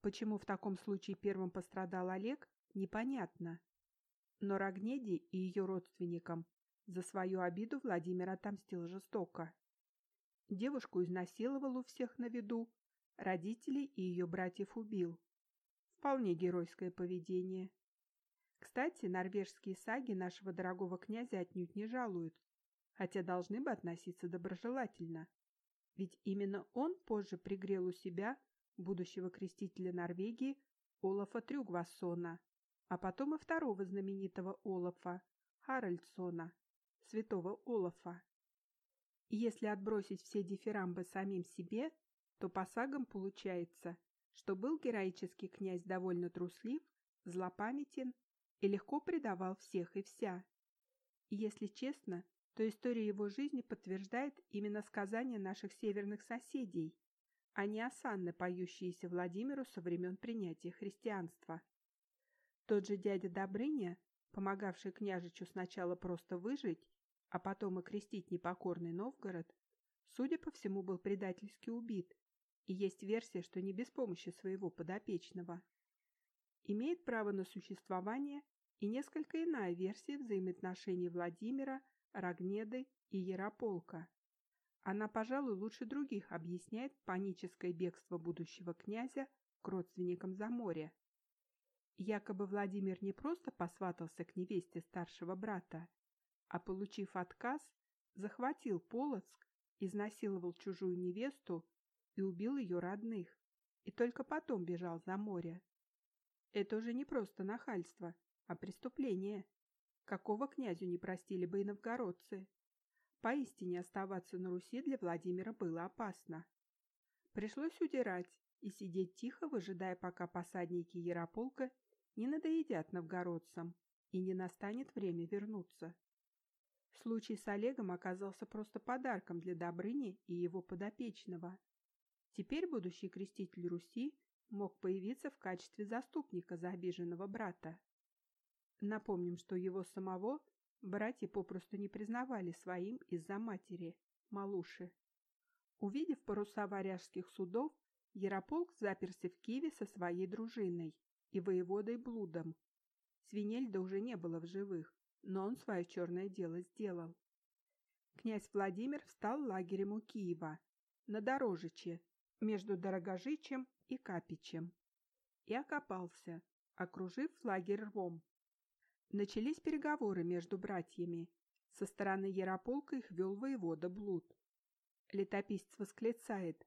Почему в таком случае первым пострадал Олег, непонятно. Но Рогнеде и ее родственникам за свою обиду Владимир отомстил жестоко. Девушку изнасиловал у всех на виду, родителей и ее братьев убил. Вполне геройское поведение. Кстати, норвежские саги нашего дорогого князя отнюдь не жалуют, хотя должны бы относиться доброжелательно. Ведь именно он позже пригрел у себя будущего крестителя Норвегии Олафа Трюгвассона, а потом и второго знаменитого Олафа, Харальдсона, святого Олафа. Если отбросить все дифирамбы самим себе, то по сагам получается, что был героический князь довольно труслив, злопамятен и легко предавал всех и вся. Если честно, то история его жизни подтверждает именно сказания наших северных соседей, а не осанны, поющиеся Владимиру со времен принятия христианства. Тот же дядя Добрыня, помогавший княжичу сначала просто выжить, а потом и крестить непокорный Новгород, судя по всему, был предательски убит, и есть версия, что не без помощи своего подопечного. Имеет право на существование и несколько иная версия взаимоотношений Владимира, Рогнеды и Ярополка. Она, пожалуй, лучше других объясняет паническое бегство будущего князя к родственникам за море. Якобы Владимир не просто посватался к невесте старшего брата, а, получив отказ, захватил Полоцк, изнасиловал чужую невесту и убил ее родных, и только потом бежал за море. Это уже не просто нахальство, а преступление. Какого князю не простили бы и новгородцы? Поистине оставаться на Руси для Владимира было опасно. Пришлось удирать и сидеть тихо, выжидая, пока посадники Ярополка не надоедят новгородцам и не настанет время вернуться. Случай с Олегом оказался просто подарком для Добрыни и его подопечного. Теперь будущий креститель Руси мог появиться в качестве заступника за обиженного брата. Напомним, что его самого братья попросту не признавали своим из-за матери, Малуши. Увидев паруса варяжских судов, Ярополк заперся в Киеве со своей дружиной и воеводой Блудом. Свинельда уже не было в живых, но он свое черное дело сделал. Князь Владимир встал лагерем у Киева, на Дорожиче, между Дорогожичем и Капичем, и окопался, окружив лагерь рвом. Начались переговоры между братьями. Со стороны Ярополка их вел воевода Блуд. Летописец восклицает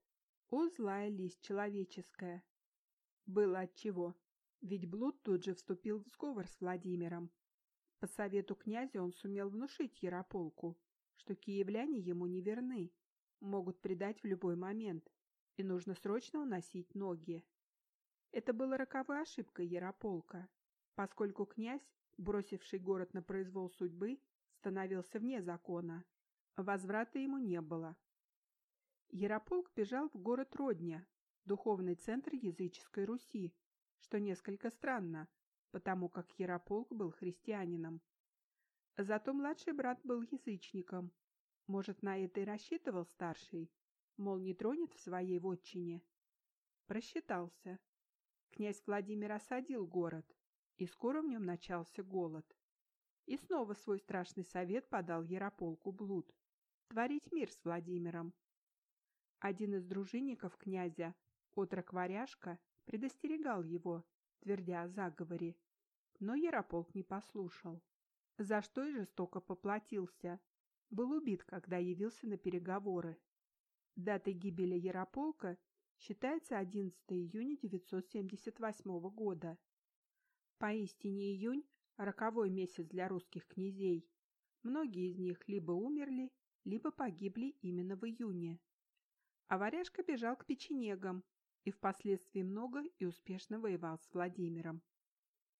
«О, злая листь человеческая!» Было отчего, ведь Блуд тут же вступил в сговор с Владимиром. По совету князя он сумел внушить Ярополку, что киевляне ему не верны, могут предать в любой момент, и нужно срочно уносить ноги. Это было роковой ошибкой Ярополка, поскольку князь, бросивший город на произвол судьбы, становился вне закона. Возврата ему не было. Ярополк бежал в город Родня, духовный центр языческой Руси, что несколько странно, потому как Ярополк был христианином. Зато младший брат был язычником. Может, на это и рассчитывал старший, мол, не тронет в своей вотчине. Просчитался. Князь Владимир осадил город, и скоро в нем начался голод. И снова свой страшный совет подал Ярополку Блуд – творить мир с Владимиром. Один из дружинников князя, отрок Варяжка, предостерегал его, твердя о заговоре. Но Ярополк не послушал, за что и жестоко поплатился. Был убит, когда явился на переговоры. Датой гибели Ярополка считается 11 июня 978 года. Поистине июнь – роковой месяц для русских князей. Многие из них либо умерли, либо погибли именно в июне. А варяжка бежал к печенегам и впоследствии много и успешно воевал с Владимиром.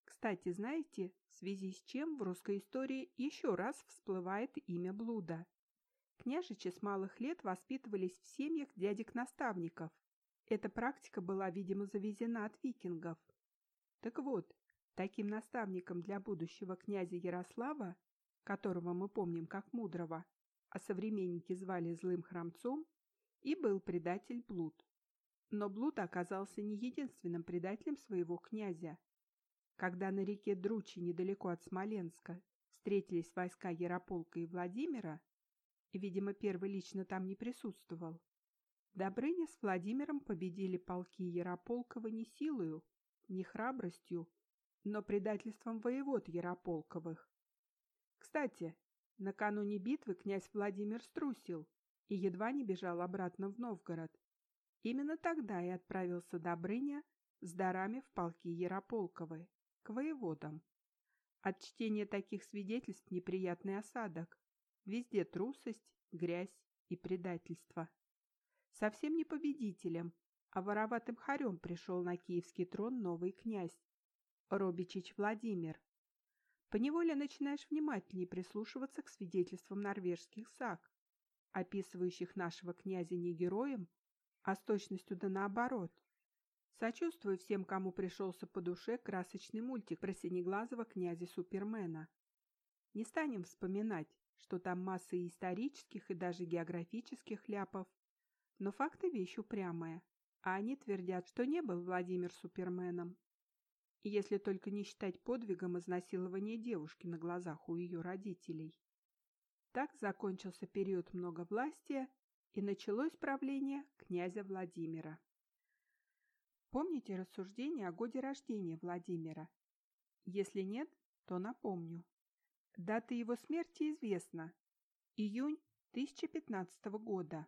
Кстати, знаете, в связи с чем в русской истории еще раз всплывает имя блуда? Княжичи с малых лет воспитывались в семьях дядек-наставников, эта практика была, видимо, завезена от викингов. Так вот, таким наставником для будущего князя Ярослава, которого мы помним как мудрого, а современники звали злым храмцом, и был предатель Блуд. Но Блуд оказался не единственным предателем своего князя. Когда на реке Дручи, недалеко от Смоленска, встретились войска Ярополка и Владимира, видимо, первый лично там не присутствовал, Добрыня с Владимиром победили полки Ярополкова не силою, не храбростью, но предательством воевод Ярополковых. Кстати, накануне битвы князь Владимир струсил и едва не бежал обратно в Новгород. Именно тогда и отправился Добрыня с дарами в полки Ярополковы, к воеводам. От чтения таких свидетельств неприятный осадок. Везде трусость, грязь и предательство. Совсем не победителем, а вороватым харем пришел на киевский трон новый князь, Робичич Владимир. Поневоле начинаешь внимательнее прислушиваться к свидетельствам норвежских саг, описывающих нашего князя не героем, а с точностью да наоборот. Сочувствую всем, кому пришелся по душе красочный мультик про синеглазого князя Супермена. Не станем вспоминать, что там масса исторических и даже географических ляпов, но факты вещь упрямая, а они твердят, что не был Владимир Суперменом. Если только не считать подвигом изнасилования девушки на глазах у ее родителей. Так закончился период многовластия и началось правление князя Владимира. Помните рассуждение о годе рождения Владимира? Если нет, то напомню. Дата его смерти известна. Июнь 1015 года.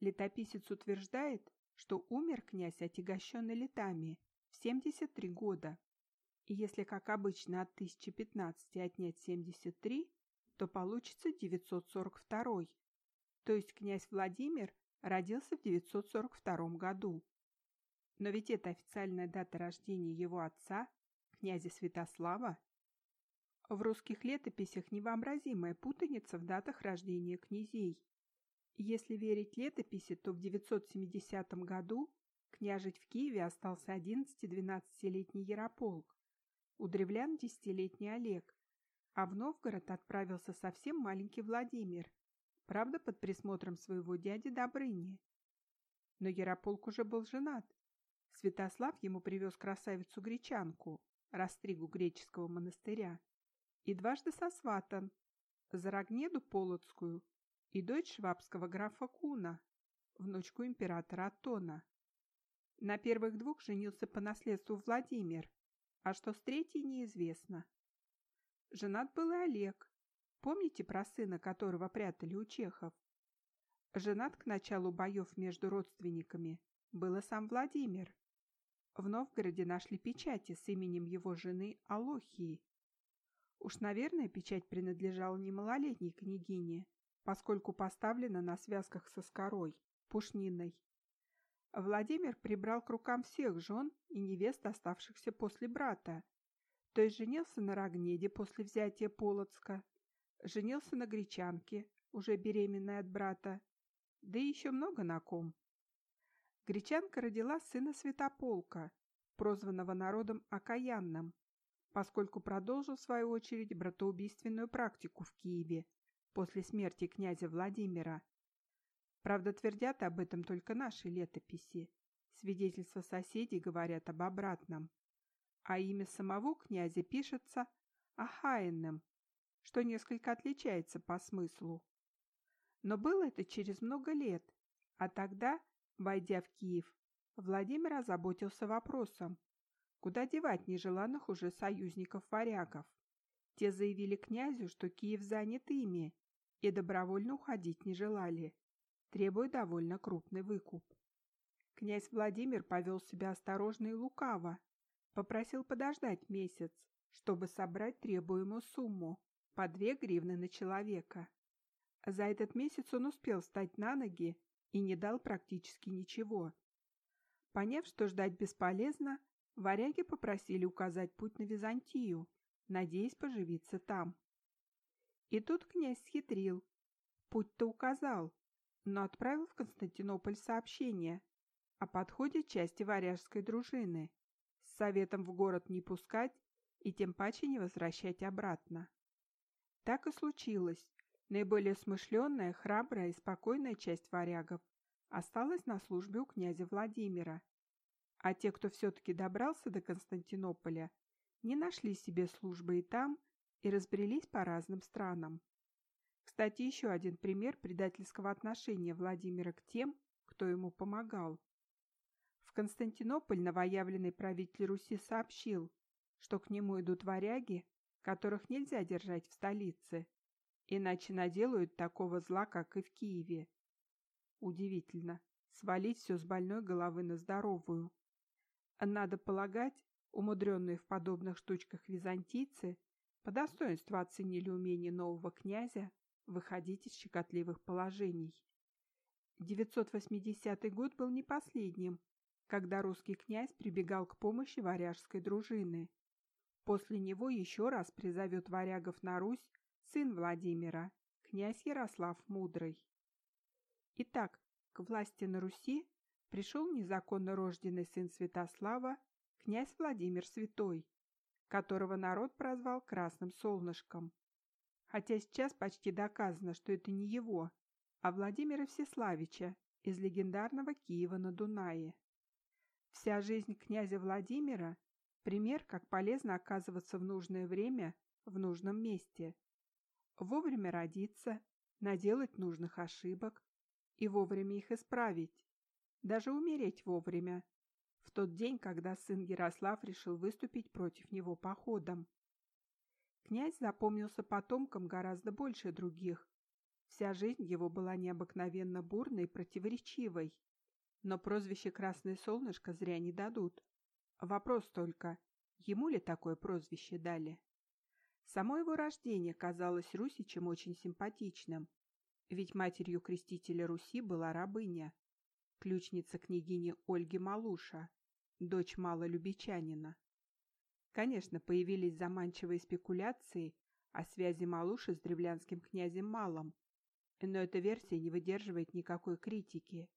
Летописец утверждает, что умер князь, отягощенный летами, 73 года. И если, как обычно, от 1015 отнять 73, то получится 942. То есть князь Владимир родился в 942 году. Но ведь это официальная дата рождения его отца, князя Святослава. В русских летописях невообразимая путаница в датах рождения князей. Если верить летописи, то в 970 году княжить в Киеве остался 11-12-летний Ярополк, у древлян десятилетний Олег, а в Новгород отправился совсем маленький Владимир, правда под присмотром своего дяди Добрыни. Но Ярополк уже был женат. Святослав ему привез красавицу-гречанку, растригу греческого монастыря, и дважды сосватан за Рогнеду Полоцкую и дочь швабского графа Куна, внучку императора Атона. На первых двух женился по наследству Владимир, а что с третьей неизвестно. Женат был и Олег. Помните про сына, которого прятали у чехов? Женат к началу боев между родственниками был и сам Владимир. В Новгороде нашли печати с именем его жены Алохии. Уж, наверное, печать принадлежала не малолетней княгине, поскольку поставлена на связках со скорой, пушниной. Владимир прибрал к рукам всех жен и невест, оставшихся после брата. То есть женился на Рогнеде после взятия Полоцка, женился на Гречанке, уже беременной от брата, да и еще много на ком. Гречанка родила сына Святополка, прозванного народом Окаянным, поскольку продолжил в свою очередь братоубийственную практику в Киеве после смерти князя Владимира Правда, твердят об этом только наши летописи. Свидетельства соседей говорят об обратном. А имя самого князя пишется Ахаинным, что несколько отличается по смыслу. Но было это через много лет, а тогда, войдя в Киев, Владимир озаботился вопросом, куда девать нежеланных уже союзников-варягов. Те заявили князю, что Киев занят ими, и добровольно уходить не желали требуя довольно крупный выкуп. Князь Владимир повел себя осторожно и лукаво, попросил подождать месяц, чтобы собрать требуемую сумму по две гривны на человека. За этот месяц он успел встать на ноги и не дал практически ничего. Поняв, что ждать бесполезно, варяги попросили указать путь на Византию, надеясь поживиться там. И тут князь схитрил. Путь-то указал, но отправил в Константинополь сообщение о подходе части варяжской дружины с советом в город не пускать и тем паче не возвращать обратно. Так и случилось. Наиболее смышленная, храбрая и спокойная часть варягов осталась на службе у князя Владимира, а те, кто все-таки добрался до Константинополя, не нашли себе службы и там и разбрелись по разным странам. Кстати, еще один пример предательского отношения Владимира к тем, кто ему помогал. В Константинополь новоявленный правитель Руси сообщил, что к нему идут варяги, которых нельзя держать в столице, иначе наделают такого зла, как и в Киеве. Удивительно, свалить все с больной головы на здоровую. Надо полагать, умудренные в подобных штучках византийцы по достоинству оценили умение нового князя выходить из щекотливых положений. 980 год был не последним, когда русский князь прибегал к помощи варяжской дружины. После него еще раз призовет варягов на Русь сын Владимира, князь Ярослав Мудрый. Итак, к власти на Руси пришел незаконно рожденный сын Святослава, князь Владимир Святой, которого народ прозвал Красным Солнышком хотя сейчас почти доказано, что это не его, а Владимира Всеславича из легендарного Киева на Дунае. Вся жизнь князя Владимира – пример, как полезно оказываться в нужное время в нужном месте. Вовремя родиться, наделать нужных ошибок и вовремя их исправить, даже умереть вовремя, в тот день, когда сын Ярослав решил выступить против него походом. Князь запомнился потомкам гораздо больше других. Вся жизнь его была необыкновенно бурной и противоречивой. Но прозвище «Красное солнышко» зря не дадут. Вопрос только, ему ли такое прозвище дали? Само его рождение казалось Русичем очень симпатичным, ведь матерью крестителя Руси была рабыня, ключница княгини Ольги Малуша, дочь малолюбичанина. Конечно, появились заманчивые спекуляции о связи Малуши с древлянским князем Малом, но эта версия не выдерживает никакой критики.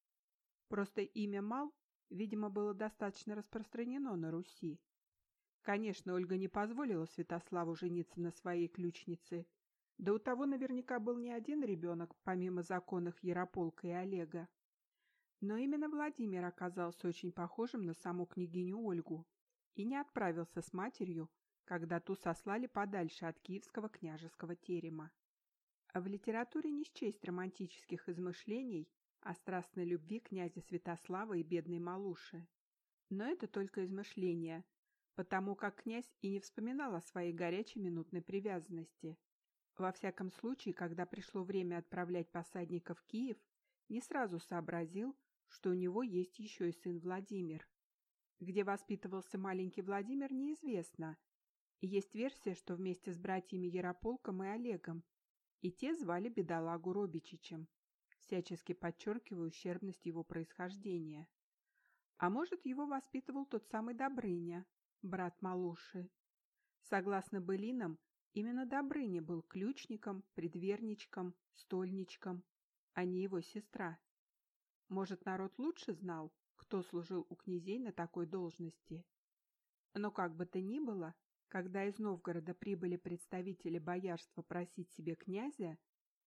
Просто имя Мал, видимо, было достаточно распространено на Руси. Конечно, Ольга не позволила Святославу жениться на своей ключнице, да у того наверняка был не один ребенок, помимо законных Ярополка и Олега. Но именно Владимир оказался очень похожим на саму княгиню Ольгу, и не отправился с матерью, когда ту сослали подальше от киевского княжеского терема. В литературе не счесть романтических измышлений о страстной любви князя Святослава и бедной Малуши. Но это только измышления, потому как князь и не вспоминал о своей горячей минутной привязанности. Во всяком случае, когда пришло время отправлять посадника в Киев, не сразу сообразил, что у него есть еще и сын Владимир. Где воспитывался маленький Владимир, неизвестно. есть версия, что вместе с братьями Ярополком и Олегом, и те звали бедолагу Робичичем всячески подчеркивая ущербность его происхождения. А может, его воспитывал тот самый Добрыня, брат Малуши. Согласно былинам, именно Добрыня был ключником, предверничком, стольничком, а не его сестра. Может, народ лучше знал, кто служил у князей на такой должности. Но как бы то ни было, когда из Новгорода прибыли представители боярства просить себе князя,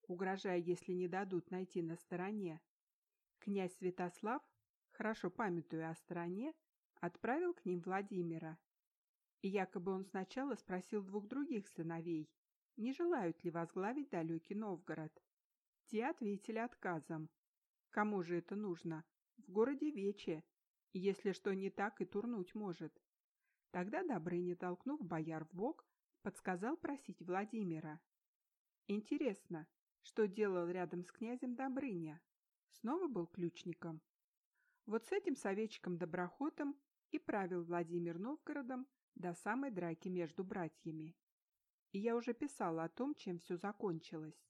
угрожая, если не дадут найти на стороне. Князь Святослав, хорошо памятуя о стороне, отправил к ним Владимира. И якобы он сначала спросил двух других сыновей, не желают ли возглавить далекий Новгород. Те ответили отказом. Кому же это нужно? В городе Вече. Если что не так, и турнуть может. Тогда Добрыня, толкнув бояр в бок, подсказал просить Владимира. Интересно, что делал рядом с князем Добрыня. Снова был ключником. Вот с этим советчиком-доброхотом и правил Владимир Новгородом до самой драки между братьями. И я уже писала о том, чем все закончилось.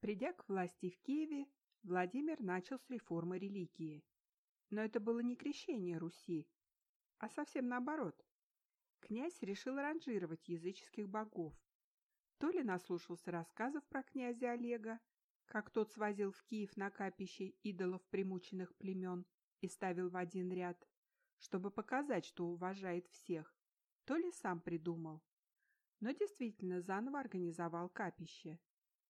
Придя к власти в Киеве, Владимир начал с реформы религии. Но это было не крещение Руси, а совсем наоборот. Князь решил ранжировать языческих богов, то ли наслушался рассказов про князя Олега, как тот свозил в Киев на капище идолов примученных племен и ставил в один ряд, чтобы показать, что уважает всех, то ли сам придумал. Но действительно заново организовал капище,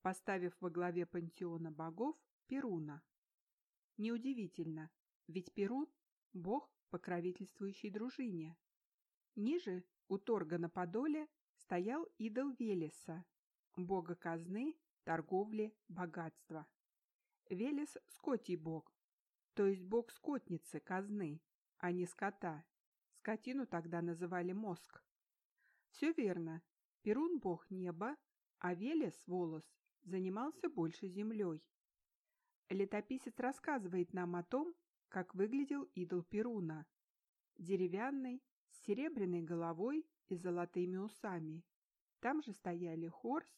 поставив во главе пантеона богов Перуна. Неудивительно, ведь Перун – бог, покровительствующий дружине. Ниже, у торга на Подоле, стоял идол Велеса, бога казны, торговли, богатства. Велес – скотий бог, то есть бог скотницы, казны, а не скота. Скотину тогда называли мозг. Все верно, Перун – бог неба, а Велес, волос, занимался больше землей. Летописец рассказывает нам о том, как выглядел идол Перуна. Деревянный, с серебряной головой и золотыми усами. Там же стояли Хорс,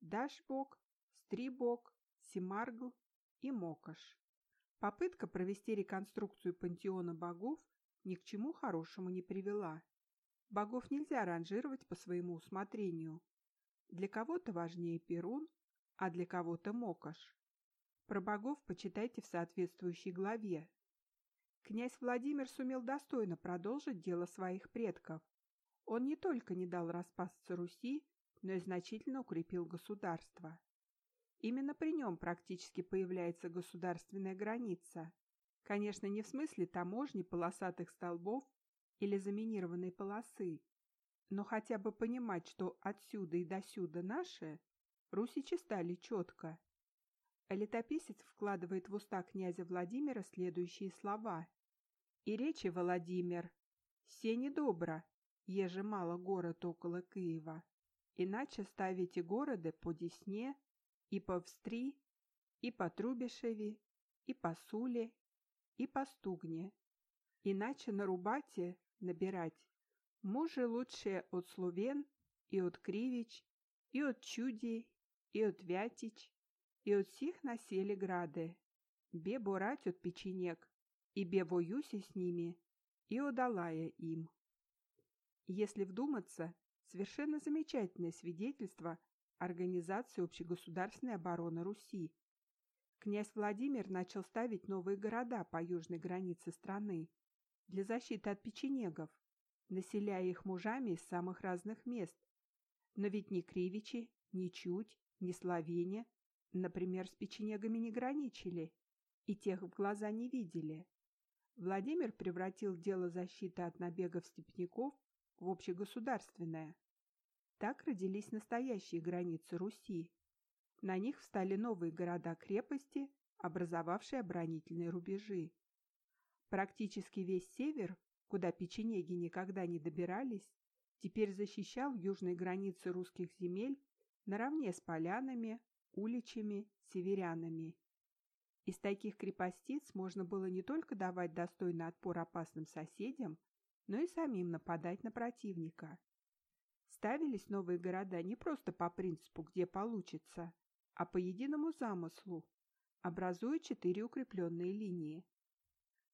Дашбок, Стрибок, Симаргл и Мокаш. Попытка провести реконструкцию пантеона богов ни к чему хорошему не привела. Богов нельзя ранжировать по своему усмотрению. Для кого-то важнее Перун, а для кого-то Мокаш. Про богов почитайте в соответствующей главе. Князь Владимир сумел достойно продолжить дело своих предков. Он не только не дал распасться Руси, но и значительно укрепил государство. Именно при нем практически появляется государственная граница. Конечно, не в смысле таможни, полосатых столбов или заминированной полосы, но хотя бы понимать, что отсюда и досюда наши, русичи стали четко. Летописец вкладывает в уста князя Владимира следующие слова. «И речи, Владимир, все недобро, еже мало город около Киева. Иначе ставите города по Десне, и по Встри, и по Трубишеве, и по Суле, и по Стугне. Иначе на Рубате набирать мужи лучшие от Словен, и от Кривич, и от Чуди, и от Вятич, и от всех насели грады. Бе борать от печенек, и бе воюся с ними, и одалая им. Если вдуматься, совершенно замечательное свидетельство организации общегосударственной обороны Руси. Князь Владимир начал ставить новые города по южной границе страны для защиты от печенегов, населяя их мужами из самых разных мест. Но ведь ни Кривичи, ни Чуть, ни Словения, например, с печенегами не граничили и тех в глаза не видели. Владимир превратил дело защиты от набегов степняков в общегосударственное. Так родились настоящие границы Руси. На них встали новые города-крепости, образовавшие оборонительные рубежи. Практически весь север, куда печенеги никогда не добирались, теперь защищал южные границы русских земель наравне с полянами, уличами, северянами. Из таких крепостиц можно было не только давать достойный отпор опасным соседям, но и самим нападать на противника. Ставились новые города не просто по принципу «где получится», а по единому замыслу, образуя четыре укрепленные линии.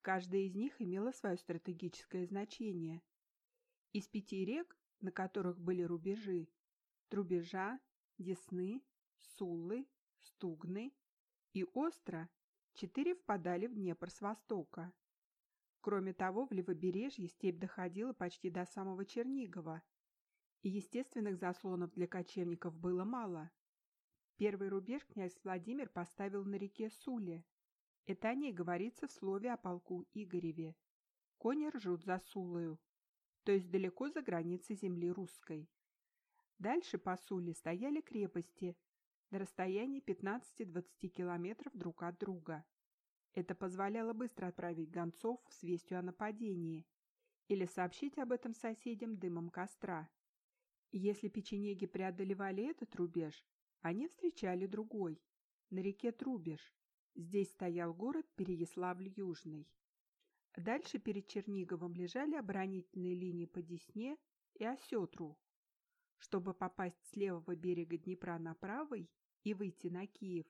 Каждая из них имела свое стратегическое значение. Из пяти рек, на которых были рубежи – Трубежа, Десны, Суллы, Стугны и Остро – четыре впадали в Днепр с востока. Кроме того, в левобережье степь доходила почти до самого Чернигова, и естественных заслонов для кочевников было мало. Первый рубеж князь Владимир поставил на реке Суле. Это о ней говорится в слове о полку Игореве. Кони ржут за Сулою, то есть далеко за границей земли русской. Дальше по Суле стояли крепости на расстоянии 15-20 километров друг от друга. Это позволяло быстро отправить гонцов с вестью о нападении или сообщить об этом соседям дымом костра. Если печенеги преодолевали этот рубеж, они встречали другой, на реке Трубеж. Здесь стоял город Переяславль-Южный. Дальше перед Черниговым лежали оборонительные линии по Десне и Осетру. Чтобы попасть с левого берега Днепра на правый и выйти на Киев,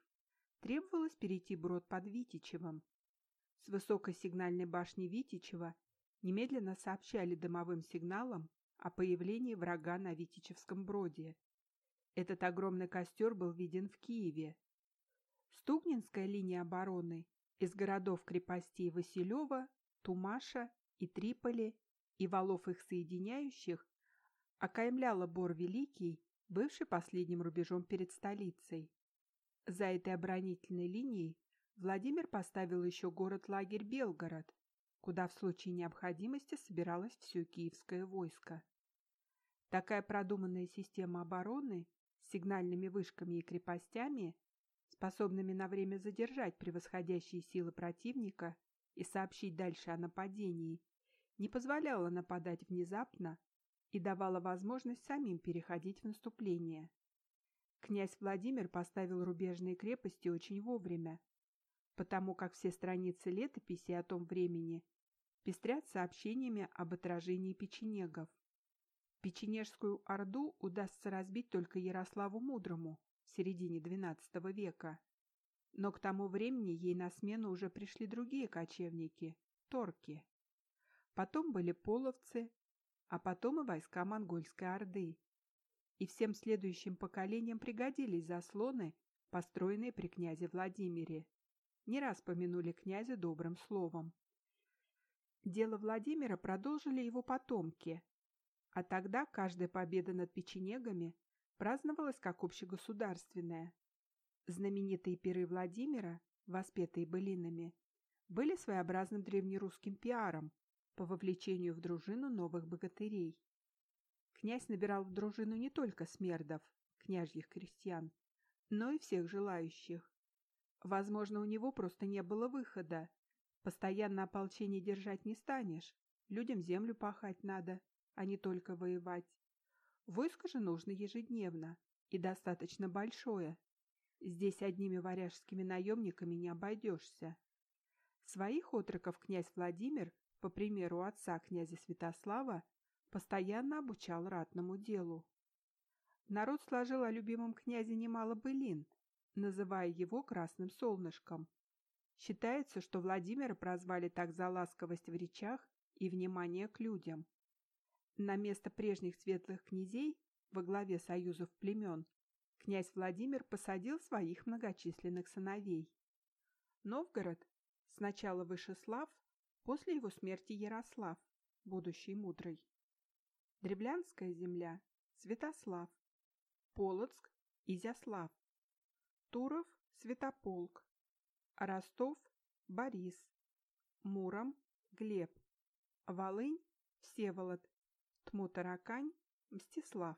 требовалось перейти брод под Витичевым. С высокой сигнальной башни Витичева немедленно сообщали дымовым сигналом о появлении врага на Витичевском броде. Этот огромный костер был виден в Киеве. Стугнинская линия обороны из городов-крепостей Василева Тумаша и Триполи и валов их соединяющих, окаймляла Бор Великий, бывший последним рубежом перед столицей. За этой оборонительной линией Владимир поставил еще город-лагерь Белгород, куда в случае необходимости собиралось все киевское войско. Такая продуманная система обороны с сигнальными вышками и крепостями, способными на время задержать превосходящие силы противника и сообщить дальше о нападении, не позволяла нападать внезапно и давала возможность самим переходить в наступление. Князь Владимир поставил рубежные крепости очень вовремя, потому как все страницы летописи о том времени пестрят сообщениями об отражении печенегов. Печенежскую орду удастся разбить только Ярославу Мудрому в середине XII века. Но к тому времени ей на смену уже пришли другие кочевники – торки. Потом были половцы, а потом и войска монгольской орды. И всем следующим поколениям пригодились заслоны, построенные при князе Владимире. Не раз помянули князя добрым словом. Дело Владимира продолжили его потомки, а тогда каждая победа над печенегами праздновалась как общегосударственная. Знаменитые пиры Владимира, воспетые былинами, были своеобразным древнерусским пиаром по вовлечению в дружину новых богатырей. Князь набирал в дружину не только смердов, княжьих крестьян, но и всех желающих. Возможно, у него просто не было выхода. Постоянно ополчение держать не станешь, людям землю пахать надо, а не только воевать. Войско же нужно ежедневно и достаточно большое, Здесь одними варяжскими наемниками не обойдешься. Своих отроков князь Владимир, по примеру отца князя Святослава, постоянно обучал ратному делу. Народ сложил о любимом князе немало былин, называя его «красным солнышком». Считается, что Владимира прозвали так за ласковость в речах и внимание к людям. На место прежних светлых князей во главе союзов племен князь Владимир посадил своих многочисленных сыновей. Новгород сначала Вышеслав, после его смерти Ярослав, будущий мудрый. Дреблянская земля – Святослав, Полоцк – Изяслав, Туров – Святополк, Ростов – Борис, Муром – Глеб. Волынь – Всеволод. Тмутаракань – Мстислав.